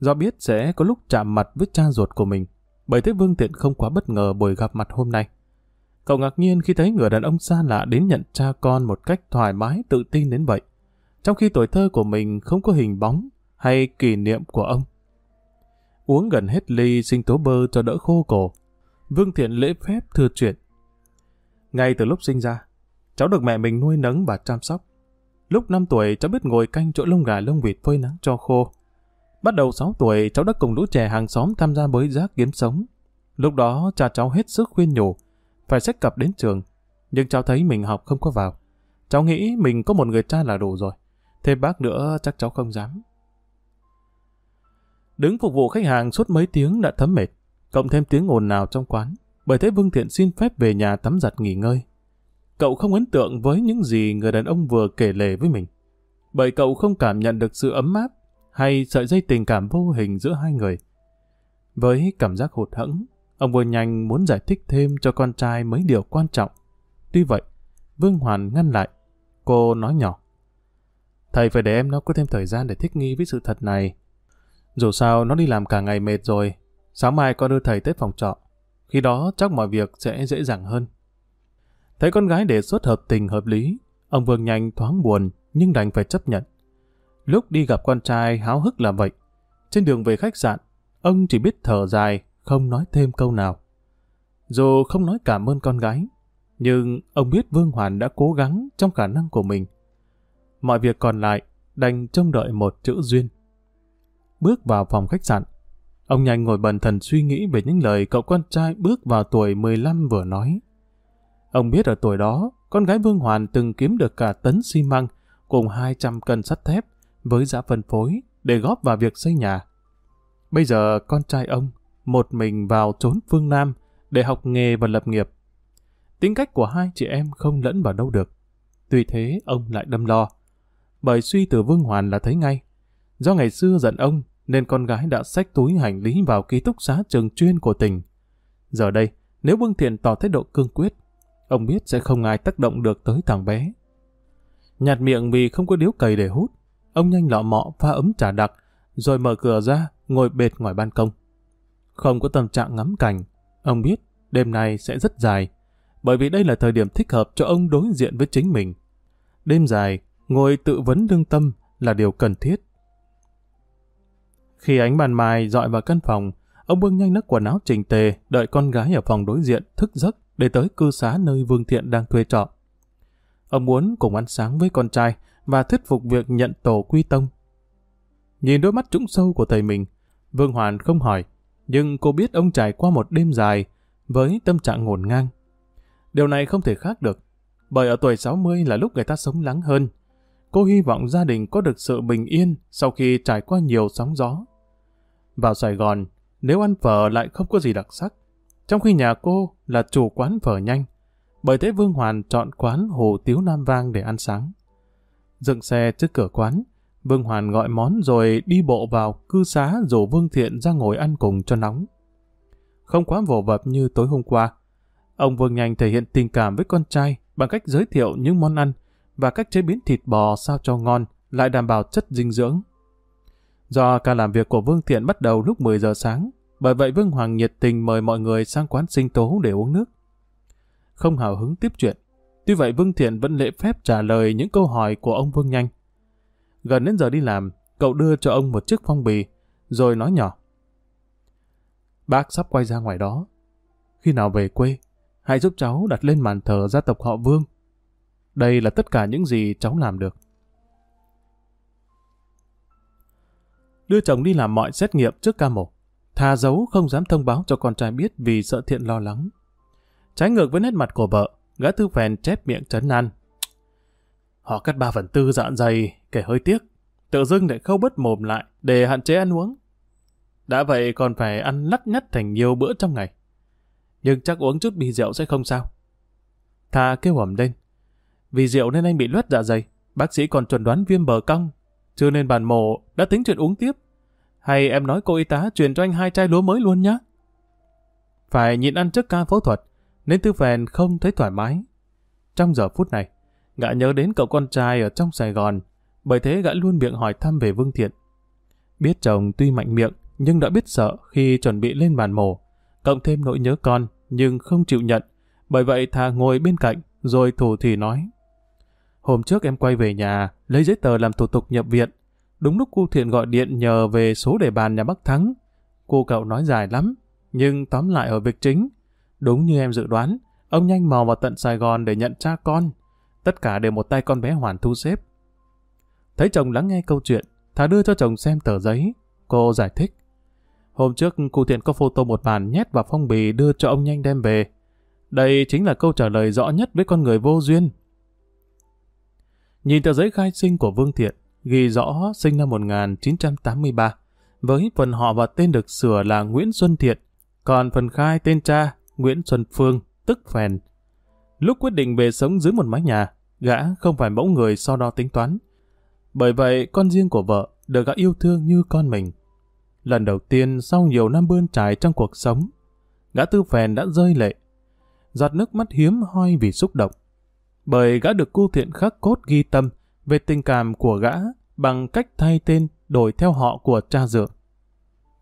Do biết sẽ có lúc chạm mặt với cha ruột của mình, bởi thế Vương Tiện không quá bất ngờ buổi gặp mặt hôm nay. Cậu ngạc nhiên khi thấy người đàn ông xa lạ đến nhận cha con một cách thoải mái tự tin đến vậy, trong khi tuổi thơ của mình không có hình bóng hay kỷ niệm của ông. Uống gần hết ly sinh tố bơ cho đỡ khô cổ, Vương Thiện lễ phép thưa chuyện. Ngay từ lúc sinh ra, cháu được mẹ mình nuôi nấng và chăm sóc. Lúc 5 tuổi cháu biết ngồi canh chỗ lông gà lông vịt phơi nắng cho khô. Bắt đầu 6 tuổi cháu đã cùng lũ trẻ hàng xóm tham gia bới rác kiếm sống. Lúc đó cha cháu hết sức khuyên nhủ, phải xách cặp đến trường. Nhưng cháu thấy mình học không có vào. Cháu nghĩ mình có một người cha là đủ rồi. Thêm bác nữa chắc cháu không dám. Đứng phục vụ khách hàng suốt mấy tiếng đã thấm mệt, cộng thêm tiếng ồn nào trong quán. Bởi thế Vương Thiện xin phép về nhà tắm giặt nghỉ ngơi. Cậu không ấn tượng với những gì người đàn ông vừa kể lể với mình. Bởi cậu không cảm nhận được sự ấm áp hay sợi dây tình cảm vô hình giữa hai người. Với cảm giác hụt hẫng, ông vừa nhanh muốn giải thích thêm cho con trai mấy điều quan trọng. Tuy vậy, Vương Hoàn ngăn lại. Cô nói nhỏ. Thầy phải để em nó có thêm thời gian để thích nghi với sự thật này. Dù sao nó đi làm cả ngày mệt rồi, sáng mai con đưa thầy tới phòng trọ. Khi đó chắc mọi việc sẽ dễ dàng hơn. Thấy con gái đề xuất hợp tình hợp lý, ông Vương nhanh thoáng buồn nhưng đành phải chấp nhận. Lúc đi gặp con trai háo hức là vậy. Trên đường về khách sạn, ông chỉ biết thở dài, không nói thêm câu nào. Dù không nói cảm ơn con gái, nhưng ông biết Vương Hoàn đã cố gắng trong khả năng của mình. Mọi việc còn lại đành trông đợi một chữ duyên. Bước vào phòng khách sạn, ông nhanh ngồi bần thần suy nghĩ về những lời cậu con trai bước vào tuổi 15 vừa nói. Ông biết ở tuổi đó, con gái Vương Hoàn từng kiếm được cả tấn xi măng cùng 200 cân sắt thép với giá phân phối để góp vào việc xây nhà. Bây giờ con trai ông một mình vào trốn phương Nam để học nghề và lập nghiệp. Tính cách của hai chị em không lẫn vào đâu được. Tuy thế ông lại đâm lo. Bởi suy từ Vương Hoàn là thấy ngay. Do ngày xưa giận ông nên con gái đã xách túi hành lý vào ký túc xá trường chuyên của tỉnh. Giờ đây, nếu Vương Thiện tỏ thái độ cương quyết, ông biết sẽ không ai tác động được tới thằng bé. Nhạt miệng vì không có điếu cầy để hút, ông nhanh lọ mọ pha ấm trà đặc, rồi mở cửa ra, ngồi bệt ngoài ban công. Không có tâm trạng ngắm cảnh, ông biết đêm nay sẽ rất dài, bởi vì đây là thời điểm thích hợp cho ông đối diện với chính mình. Đêm dài, ngồi tự vấn lương tâm là điều cần thiết. Khi ánh bàn mai dọi vào căn phòng, ông bưng nhanh nấc quần áo chỉnh tề, đợi con gái ở phòng đối diện thức giấc để tới cư xá nơi Vương Thiện đang thuê trọ. Ông muốn cùng ăn sáng với con trai và thuyết phục việc nhận tổ quy tông. Nhìn đôi mắt trũng sâu của thầy mình, Vương Hoàn không hỏi, nhưng cô biết ông trải qua một đêm dài với tâm trạng ngổn ngang. Điều này không thể khác được, bởi ở tuổi 60 là lúc người ta sống lắng hơn. Cô hy vọng gia đình có được sự bình yên sau khi trải qua nhiều sóng gió. Vào Sài Gòn, nếu ăn phở lại không có gì đặc sắc, trong khi nhà cô là chủ quán phở nhanh, bởi thế Vương Hoàn chọn quán Hồ Tiếu Nam Vang để ăn sáng. dựng xe trước cửa quán, Vương Hoàn gọi món rồi đi bộ vào cư xá rủ Vương Thiện ra ngồi ăn cùng cho nóng. Không quá vồ vập như tối hôm qua, ông Vương nhanh thể hiện tình cảm với con trai bằng cách giới thiệu những món ăn và cách chế biến thịt bò sao cho ngon, lại đảm bảo chất dinh dưỡng. Do ca làm việc của Vương Thiện bắt đầu lúc 10 giờ sáng, bởi vậy Vương Hoàng nhiệt tình mời mọi người sang quán sinh tố để uống nước. Không hào hứng tiếp chuyện. Tuy vậy Vương Thiện vẫn lễ phép trả lời những câu hỏi của ông Vương Nhanh. Gần đến giờ đi làm, cậu đưa cho ông một chiếc phong bì, rồi nói nhỏ. Bác sắp quay ra ngoài đó. Khi nào về quê, hãy giúp cháu đặt lên màn thờ gia tộc họ Vương. Đây là tất cả những gì cháu làm được. Đưa chồng đi làm mọi xét nghiệm trước ca mổ. Thà giấu không dám thông báo cho con trai biết vì sợ thiện lo lắng. Trái ngược với nét mặt của vợ, gã thư phèn chép miệng trấn an. Họ cắt ba phần tư dạ dày, kể hơi tiếc. Tự dưng lại khâu bớt mồm lại để hạn chế ăn uống. Đã vậy còn phải ăn lắt nhắt thành nhiều bữa trong ngày. Nhưng chắc uống chút bia rượu sẽ không sao. Thà kêu ẩm lên. Vì rượu nên anh bị loét dạ dày. Bác sĩ còn chuẩn đoán viêm bờ cong. Chưa nên bàn mổ đã tính chuyện uống tiếp Hay em nói cô y tá truyền cho anh hai chai lúa mới luôn nhá. Phải nhịn ăn trước ca phẫu thuật, nên Tư Phèn không thấy thoải mái. Trong giờ phút này, gã nhớ đến cậu con trai ở trong Sài Gòn, bởi thế gã luôn miệng hỏi thăm về Vương Thiện. Biết chồng tuy mạnh miệng, nhưng đã biết sợ khi chuẩn bị lên bàn mổ, cộng thêm nỗi nhớ con, nhưng không chịu nhận, bởi vậy thà ngồi bên cạnh, rồi thủ thì nói. Hôm trước em quay về nhà, lấy giấy tờ làm thủ tục nhập viện. Đúng lúc cô Thiện gọi điện nhờ về số đề bàn nhà Bắc Thắng. Cô cậu nói dài lắm, nhưng tóm lại ở việc chính. Đúng như em dự đoán, ông nhanh mò vào tận Sài Gòn để nhận cha con. Tất cả đều một tay con bé Hoàn thu xếp. Thấy chồng lắng nghe câu chuyện, Thà đưa cho chồng xem tờ giấy. Cô giải thích. Hôm trước cô Thiện có photo một bản nhét vào phong bì đưa cho ông nhanh đem về. Đây chính là câu trả lời rõ nhất với con người vô duyên. Nhìn tờ giấy khai sinh của Vương Thiện, ghi rõ sinh năm 1983, với phần họ và tên được sửa là Nguyễn Xuân Thiện, còn phần khai tên cha Nguyễn Xuân Phương, tức Phèn. Lúc quyết định về sống dưới một mái nhà, gã không phải mẫu người so đo tính toán. Bởi vậy, con riêng của vợ được gã yêu thương như con mình. Lần đầu tiên sau nhiều năm bươn trải trong cuộc sống, gã tư phèn đã rơi lệ. Giọt nước mắt hiếm hoi vì xúc động. Bởi gã được cu thiện khắc cốt ghi tâm về tình cảm của gã bằng cách thay tên đổi theo họ của cha dượng.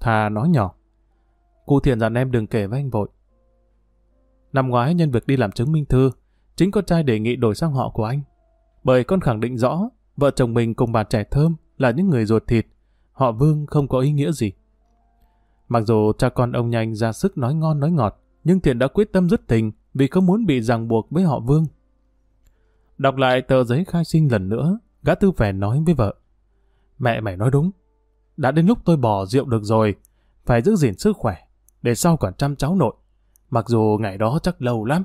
Thà nói nhỏ. cu thiện dặn em đừng kể với anh vội. Năm ngoái nhân việc đi làm chứng minh thư, chính con trai đề nghị đổi sang họ của anh. Bởi con khẳng định rõ, vợ chồng mình cùng bà trẻ thơm là những người ruột thịt, họ Vương không có ý nghĩa gì. Mặc dù cha con ông nhanh ra sức nói ngon nói ngọt, nhưng Thiện đã quyết tâm dứt tình vì không muốn bị ràng buộc với họ Vương. Đọc lại tờ giấy khai sinh lần nữa, gã tư vẻ nói với vợ. Mẹ mày nói đúng, đã đến lúc tôi bỏ rượu được rồi, phải giữ gìn sức khỏe, để sau còn chăm cháu nội. Mặc dù ngày đó chắc lâu lắm.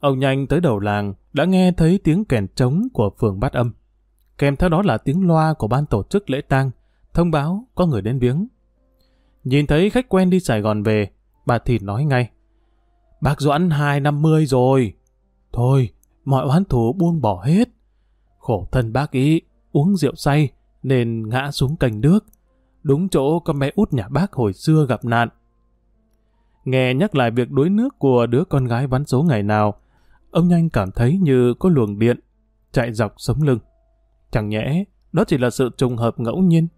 Ông nhanh tới đầu làng, đã nghe thấy tiếng kèn trống của phường bát âm. Kèm theo đó là tiếng loa của ban tổ chức lễ tang, thông báo có người đến viếng. Nhìn thấy khách quen đi Sài Gòn về, bà Thịt nói ngay. Bác Doãn hai năm mươi rồi. Thôi, mọi oán thù buông bỏ hết. Khổ thân bác ý, uống rượu say, nên ngã xuống cành nước. Đúng chỗ con bé út nhà bác hồi xưa gặp nạn. Nghe nhắc lại việc đuối nước của đứa con gái vắn số ngày nào, ông nhanh cảm thấy như có luồng điện chạy dọc sống lưng. Chẳng nhẽ, đó chỉ là sự trùng hợp ngẫu nhiên.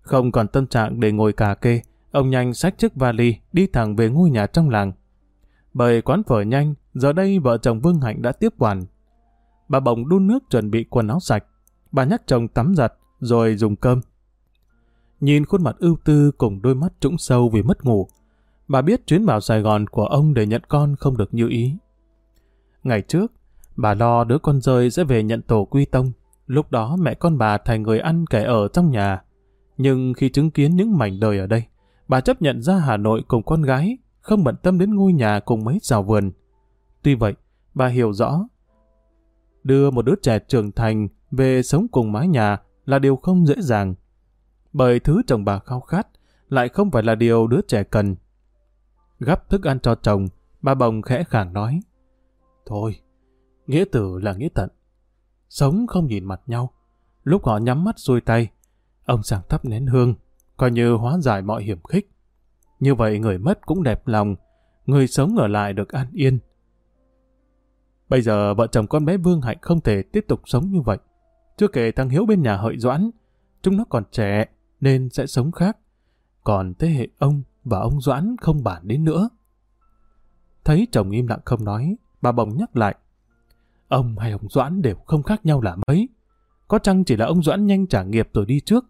Không còn tâm trạng để ngồi cà kê, ông nhanh xách chiếc vali đi thẳng về ngôi nhà trong làng. Bởi quán phở nhanh, giờ đây vợ chồng Vương Hạnh đã tiếp quản. Bà bồng đun nước chuẩn bị quần áo sạch. Bà nhắc chồng tắm giặt, rồi dùng cơm. Nhìn khuôn mặt ưu tư cùng đôi mắt trũng sâu vì mất ngủ, bà biết chuyến vào Sài Gòn của ông để nhận con không được như ý. Ngày trước, bà lo đứa con rơi sẽ về nhận tổ quy tông. Lúc đó mẹ con bà thành người ăn kẻ ở trong nhà. Nhưng khi chứng kiến những mảnh đời ở đây, bà chấp nhận ra Hà Nội cùng con gái, không bận tâm đến ngôi nhà cùng mấy rào vườn. Tuy vậy, bà hiểu rõ, đưa một đứa trẻ trưởng thành về sống cùng mái nhà là điều không dễ dàng. Bởi thứ chồng bà khao khát lại không phải là điều đứa trẻ cần. Gắp thức ăn cho chồng, bà bồng khẽ khàng nói. Thôi, nghĩa tử là nghĩa tận. Sống không nhìn mặt nhau. Lúc họ nhắm mắt xuôi tay, ông sàng thắp nén hương, coi như hóa giải mọi hiểm khích. Như vậy người mất cũng đẹp lòng, người sống ở lại được an yên. Bây giờ vợ chồng con bé Vương Hạnh không thể tiếp tục sống như vậy. Chưa kể thằng Hiếu bên nhà hợi Doãn, chúng nó còn trẻ nên sẽ sống khác. Còn thế hệ ông và ông Doãn không bản đến nữa. Thấy chồng im lặng không nói, bà bồng nhắc lại. Ông hay ông Doãn đều không khác nhau là mấy. Có chăng chỉ là ông Doãn nhanh trả nghiệp rồi đi trước.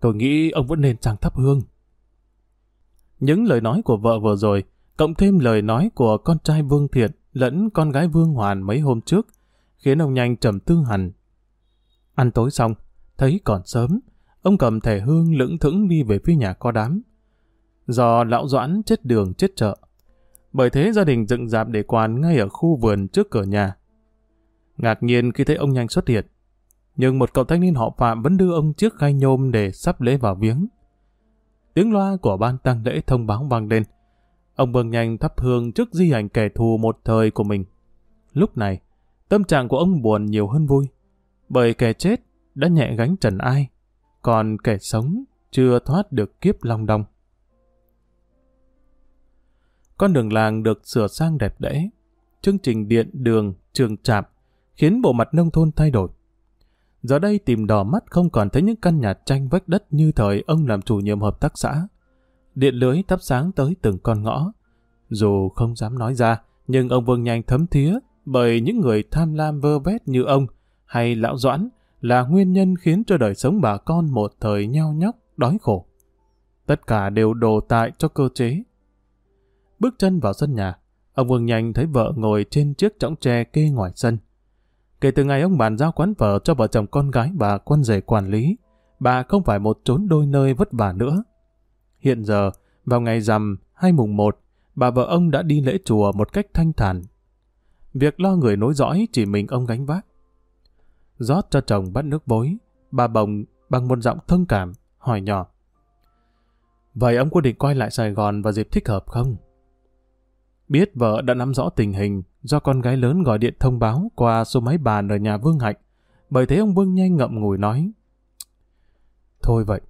Tôi nghĩ ông vẫn nên sang thắp hương. Những lời nói của vợ vừa rồi, cộng thêm lời nói của con trai Vương Thiện lẫn con gái Vương Hoàn mấy hôm trước, khiến ông nhanh trầm tư hẳn. Ăn tối xong, thấy còn sớm, ông cầm thẻ hương lững thững đi về phía nhà có đám. Do lão Doãn chết đường chết chợ, bởi thế gia đình dựng dạp để quan ngay ở khu vườn trước cửa nhà. Ngạc nhiên khi thấy ông nhanh xuất hiện, nhưng một cậu thanh niên họ Phạm vẫn đưa ông chiếc khay nhôm để sắp lễ vào viếng. Tiếng loa của ban tăng lễ thông báo vang lên. Ông bừng nhanh thắp hương trước di ảnh kẻ thù một thời của mình. Lúc này, tâm trạng của ông buồn nhiều hơn vui. Bởi kẻ chết đã nhẹ gánh trần ai, còn kẻ sống chưa thoát được kiếp long đong. Con đường làng được sửa sang đẹp đẽ, chương trình điện, đường, trường trạm khiến bộ mặt nông thôn thay đổi. Giờ đây tìm đỏ mắt không còn thấy những căn nhà tranh vách đất như thời ông làm chủ nhiệm hợp tác xã. Điện lưới thắp sáng tới từng con ngõ. Dù không dám nói ra, nhưng ông Vương Nhanh thấm thía bởi những người tham lam vơ vét như ông hay lão Doãn là nguyên nhân khiến cho đời sống bà con một thời nheo nhóc, đói khổ. Tất cả đều đổ tại cho cơ chế. Bước chân vào sân nhà, ông Vương Nhanh thấy vợ ngồi trên chiếc chõng tre kê ngoài sân. Kể từ ngày ông bàn giao quán vợ cho vợ chồng con gái bà quân rể quản lý, bà không phải một trốn đôi nơi vất vả nữa. Hiện giờ, vào ngày rằm hay mùng một, bà vợ ông đã đi lễ chùa một cách thanh thản. Việc lo người nối dõi chỉ mình ông gánh vác. rót cho chồng bắt nước bối, bà bồng bằng một giọng thông cảm, hỏi nhỏ. Vậy ông có định quay lại Sài Gòn vào dịp thích hợp không? Biết vợ đã nắm rõ tình hình do con gái lớn gọi điện thông báo qua số máy bàn ở nhà Vương Hạnh. Bởi thế ông Vương nhanh ngậm ngùi nói. Thôi vậy,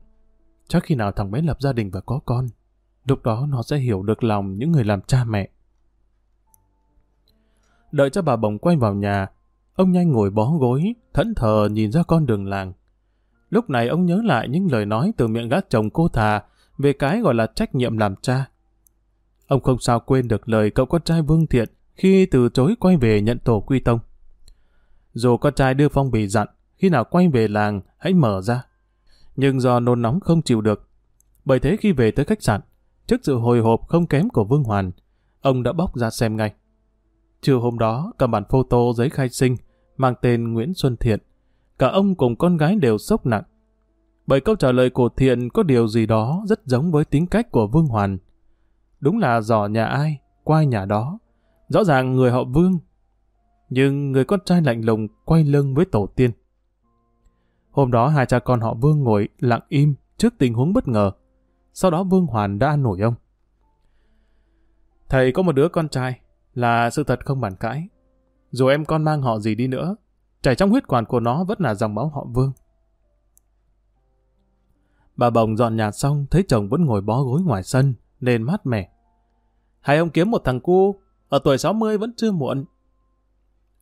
chắc khi nào thằng bé lập gia đình và có con, lúc đó nó sẽ hiểu được lòng những người làm cha mẹ. Đợi cho bà bồng quay vào nhà, ông nhanh ngồi bó gối, thẫn thờ nhìn ra con đường làng. Lúc này ông nhớ lại những lời nói từ miệng gác chồng cô thà về cái gọi là trách nhiệm làm cha. Ông không sao quên được lời cậu con trai Vương Thiện khi từ chối quay về nhận tổ quy tông. Dù con trai đưa phong bì dặn, khi nào quay về làng hãy mở ra. Nhưng do nôn nóng không chịu được. Bởi thế khi về tới khách sạn, trước sự hồi hộp không kém của Vương Hoàn, ông đã bóc ra xem ngay. Trưa hôm đó, cầm bản photo giấy khai sinh, mang tên Nguyễn Xuân Thiện. Cả ông cùng con gái đều sốc nặng. Bởi câu trả lời của Thiện có điều gì đó rất giống với tính cách của Vương Hoàn. Đúng là dò nhà ai, quay nhà đó. Rõ ràng người họ Vương. Nhưng người con trai lạnh lùng quay lưng với tổ tiên. Hôm đó hai cha con họ Vương ngồi lặng im trước tình huống bất ngờ. Sau đó Vương Hoàn đã an nổi ông. Thầy có một đứa con trai, là sự thật không bàn cãi. Dù em con mang họ gì đi nữa, chảy trong huyết quản của nó vẫn là dòng máu họ Vương. Bà Bồng dọn nhà xong, thấy chồng vẫn ngồi bó gối ngoài sân, nên mát mẻ. Hai ông kiếm một thằng cu, ở tuổi 60 vẫn chưa muộn.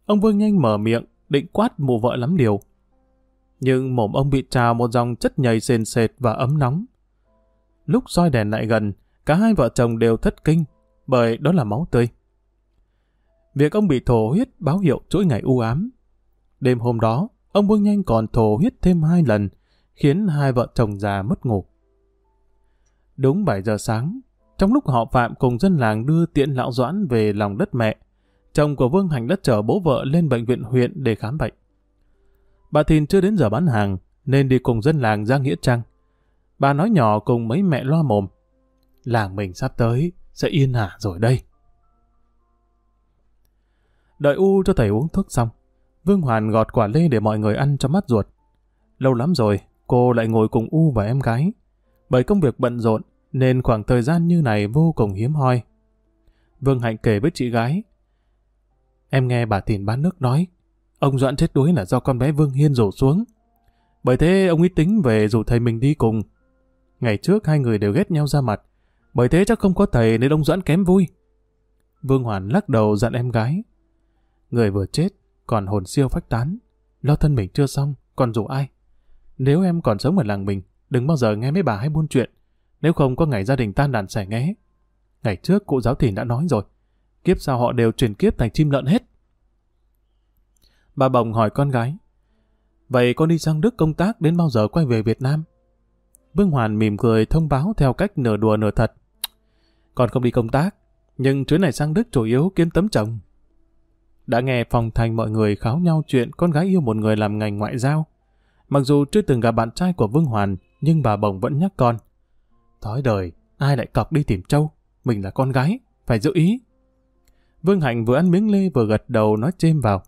Ông Vương nhanh mở miệng, định quát mụ vợ lắm điều. Nhưng mồm ông bị trào một dòng chất nhầy sền sệt và ấm nóng. Lúc soi đèn lại gần, cả hai vợ chồng đều thất kinh, bởi đó là máu tươi. Việc ông bị thổ huyết báo hiệu chuỗi ngày u ám. Đêm hôm đó, ông Vương Nhanh còn thổ huyết thêm hai lần, khiến hai vợ chồng già mất ngủ. Đúng 7 giờ sáng, trong lúc họ Phạm cùng dân làng đưa tiện lão Doãn về lòng đất mẹ, chồng của Vương Hành đã chở bố vợ lên bệnh viện huyện để khám bệnh. Bà Thìn chưa đến giờ bán hàng, nên đi cùng dân làng ra Nghĩa Trang. Bà nói nhỏ cùng mấy mẹ loa mồm. Làng mình sắp tới, sẽ yên ả rồi đây. Đợi U cho thầy uống thuốc xong, Vương Hoàn gọt quả lê để mọi người ăn cho mắt ruột. Lâu lắm rồi, cô lại ngồi cùng U và em gái. Bởi công việc bận rộn, nên khoảng thời gian như này vô cùng hiếm hoi. Vương Hạnh kể với chị gái. Em nghe bà Thìn bán nước nói, ông Doãn chết đuối là do con bé Vương Hiên rổ xuống. Bởi thế ông ý tính về rủ thầy mình đi cùng. Ngày trước hai người đều ghét nhau ra mặt, bởi thế chắc không có thầy nên ông Doãn kém vui. Vương Hoàn lắc đầu dặn em gái. Người vừa chết, còn hồn siêu phách tán. Lo thân mình chưa xong, còn rủ ai? Nếu em còn sống ở làng mình, đừng bao giờ nghe mấy bà hay buôn chuyện. Nếu không có ngày gia đình tan đàn xẻ nghé. Ngày trước cụ giáo thìn đã nói rồi, kiếp sau họ đều chuyển kiếp thành chim lợn hết. Bà Bồng hỏi con gái, Vậy con đi sang Đức công tác đến bao giờ quay về Việt Nam? Vương Hoàn mỉm cười thông báo theo cách nửa đùa nửa thật. Con không đi công tác, nhưng chuyến này sang Đức chủ yếu kiếm tấm chồng. Đã nghe phòng thành mọi người kháo nhau chuyện con gái yêu một người làm ngành ngoại giao. Mặc dù chưa từng gặp bạn trai của Vương Hoàn, nhưng bà Bồng vẫn nhắc con. Thói đời, ai lại cọc đi tìm trâu Mình là con gái, phải giữ ý. Vương Hạnh vừa ăn miếng lê vừa gật đầu nói chêm vào.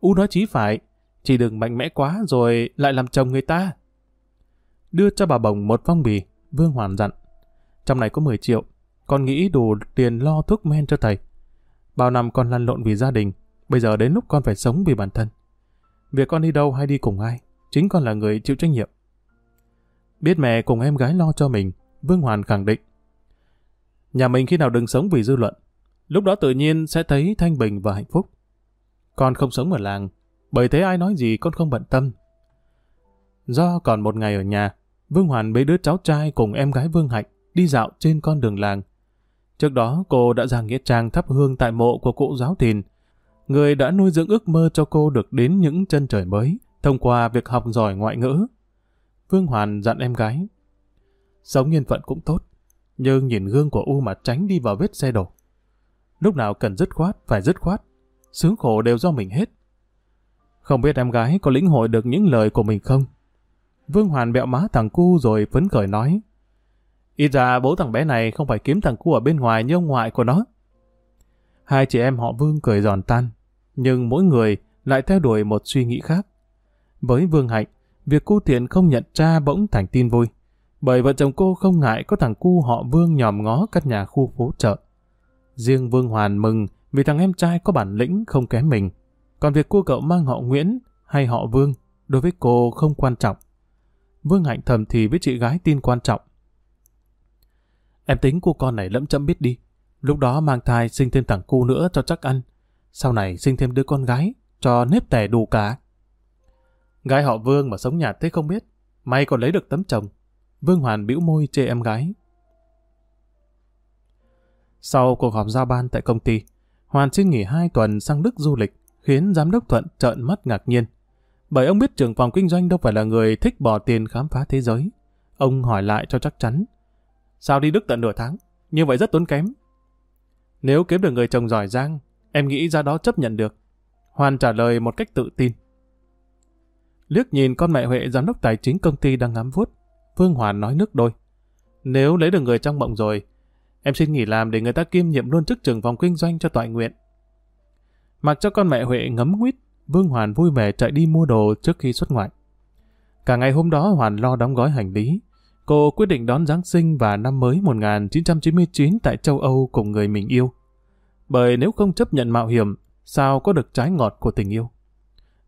U nói chí phải, chỉ đừng mạnh mẽ quá rồi lại làm chồng người ta. Đưa cho bà Bồng một phong bì, Vương Hoàn dặn. Trong này có 10 triệu, con nghĩ đủ tiền lo thuốc men cho thầy. Bao năm con lăn lộn vì gia đình, bây giờ đến lúc con phải sống vì bản thân. Việc con đi đâu hay đi cùng ai, chính con là người chịu trách nhiệm. Biết mẹ cùng em gái lo cho mình, Vương Hoàn khẳng định. Nhà mình khi nào đừng sống vì dư luận, lúc đó tự nhiên sẽ thấy thanh bình và hạnh phúc. Con không sống ở làng, bởi thế ai nói gì con không bận tâm. Do còn một ngày ở nhà, Vương Hoàn bế đứa cháu trai cùng em gái Vương Hạnh đi dạo trên con đường làng. Trước đó cô đã ra nghĩa trang thắp hương tại mộ của cụ giáo thìn, người đã nuôi dưỡng ước mơ cho cô được đến những chân trời mới thông qua việc học giỏi ngoại ngữ. Vương Hoàn dặn em gái, sống nhân phận cũng tốt, nhưng nhìn gương của U mà tránh đi vào vết xe đổ. Lúc nào cần dứt khoát, phải dứt khoát, sướng khổ đều do mình hết. Không biết em gái có lĩnh hội được những lời của mình không? Vương Hoàn bẹo má thằng cu rồi phấn khởi nói, Ít ra bố thằng bé này không phải kiếm thằng cu ở bên ngoài như ông ngoại của nó. Hai chị em họ Vương cười giòn tan, nhưng mỗi người lại theo đuổi một suy nghĩ khác. Với Vương Hạnh, việc cu thiện không nhận cha bỗng thành tin vui, bởi vợ chồng cô không ngại có thằng cu họ Vương nhòm ngó các nhà khu phố chợ. Riêng Vương Hoàn mừng vì thằng em trai có bản lĩnh không kém mình, còn việc cô cậu mang họ Nguyễn hay họ Vương đối với cô không quan trọng. Vương Hạnh thầm thì với chị gái tin quan trọng. Em tính cô con này lẫm chậm biết đi, Lúc đó mang thai sinh thêm thằng cu nữa cho chắc ăn. Sau này sinh thêm đứa con gái, cho nếp tẻ đủ cả. Gái họ Vương mà sống nhạt thế không biết. May còn lấy được tấm chồng. Vương Hoàn bĩu môi chê em gái. Sau cuộc họp giao ban tại công ty, Hoàn xin nghỉ hai tuần sang Đức du lịch, khiến giám đốc Thuận trợn mắt ngạc nhiên. Bởi ông biết trưởng phòng kinh doanh đâu phải là người thích bỏ tiền khám phá thế giới. Ông hỏi lại cho chắc chắn. Sao đi Đức tận nửa tháng? Như vậy rất tốn kém. Nếu kiếm được người chồng giỏi giang, em nghĩ ra đó chấp nhận được. Hoàn trả lời một cách tự tin. Liếc nhìn con mẹ Huệ giám đốc tài chính công ty đang ngắm vuốt, Phương Hoàn nói nước đôi. Nếu lấy được người trong mộng rồi, em xin nghỉ làm để người ta kiêm nhiệm luôn chức trưởng phòng kinh doanh cho toại nguyện. Mặc cho con mẹ Huệ ngấm nguyết, Vương Hoàn vui vẻ chạy đi mua đồ trước khi xuất ngoại. Cả ngày hôm đó Hoàn lo đóng gói hành lý, Cô quyết định đón Giáng sinh và năm mới 1999 tại châu Âu cùng người mình yêu. Bởi nếu không chấp nhận mạo hiểm, sao có được trái ngọt của tình yêu?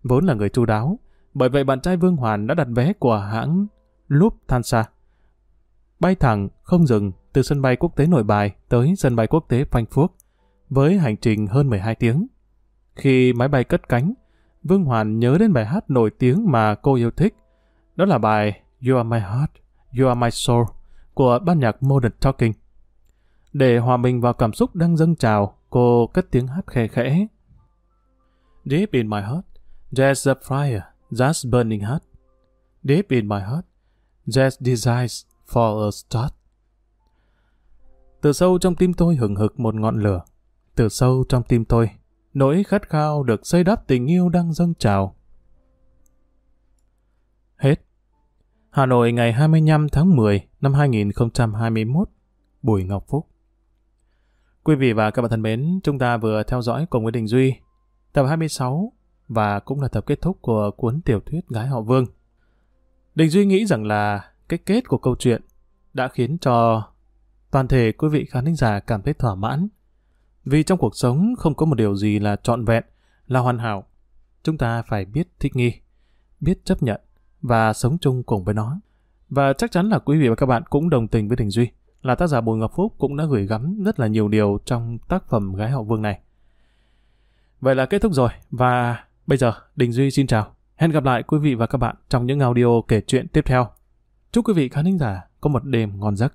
Vốn là người chu đáo, bởi vậy bạn trai Vương Hoàn đã đặt vé của hãng Lufthansa. Bay thẳng, không dừng, từ sân bay quốc tế Nội Bài tới sân bay quốc tế Frankfurt, với hành trình hơn 12 tiếng. Khi máy bay cất cánh, Vương Hoàn nhớ đến bài hát nổi tiếng mà cô yêu thích. Đó là bài You Are My Heart You Are My Soul của ban nhạc Modern Talking. Để hòa mình vào cảm xúc đang dâng trào, cô cất tiếng hát khe khẽ. Deep in my heart, there's a fire that's burning hot. Deep in my heart, Jazz desires for a start. Từ sâu trong tim tôi hừng hực một ngọn lửa. Từ sâu trong tim tôi, nỗi khát khao được xây đắp tình yêu đang dâng trào. Hết Hà Nội ngày 25 tháng 10 năm 2021, Bùi Ngọc Phúc. Quý vị và các bạn thân mến, chúng ta vừa theo dõi cùng với Đình Duy tập 26 và cũng là tập kết thúc của cuốn tiểu thuyết Gái họ Vương. Đình Duy nghĩ rằng là cái kết của câu chuyện đã khiến cho toàn thể quý vị khán giả cảm thấy thỏa mãn. Vì trong cuộc sống không có một điều gì là trọn vẹn, là hoàn hảo. Chúng ta phải biết thích nghi, biết chấp nhận và sống chung cùng với nó. Và chắc chắn là quý vị và các bạn cũng đồng tình với Đình Duy, là tác giả Bùi Ngọc Phúc cũng đã gửi gắm rất là nhiều điều trong tác phẩm Gái họ Vương này. Vậy là kết thúc rồi, và bây giờ Đình Duy xin chào. Hẹn gặp lại quý vị và các bạn trong những audio kể chuyện tiếp theo. Chúc quý vị khán giả có một đêm ngon giấc.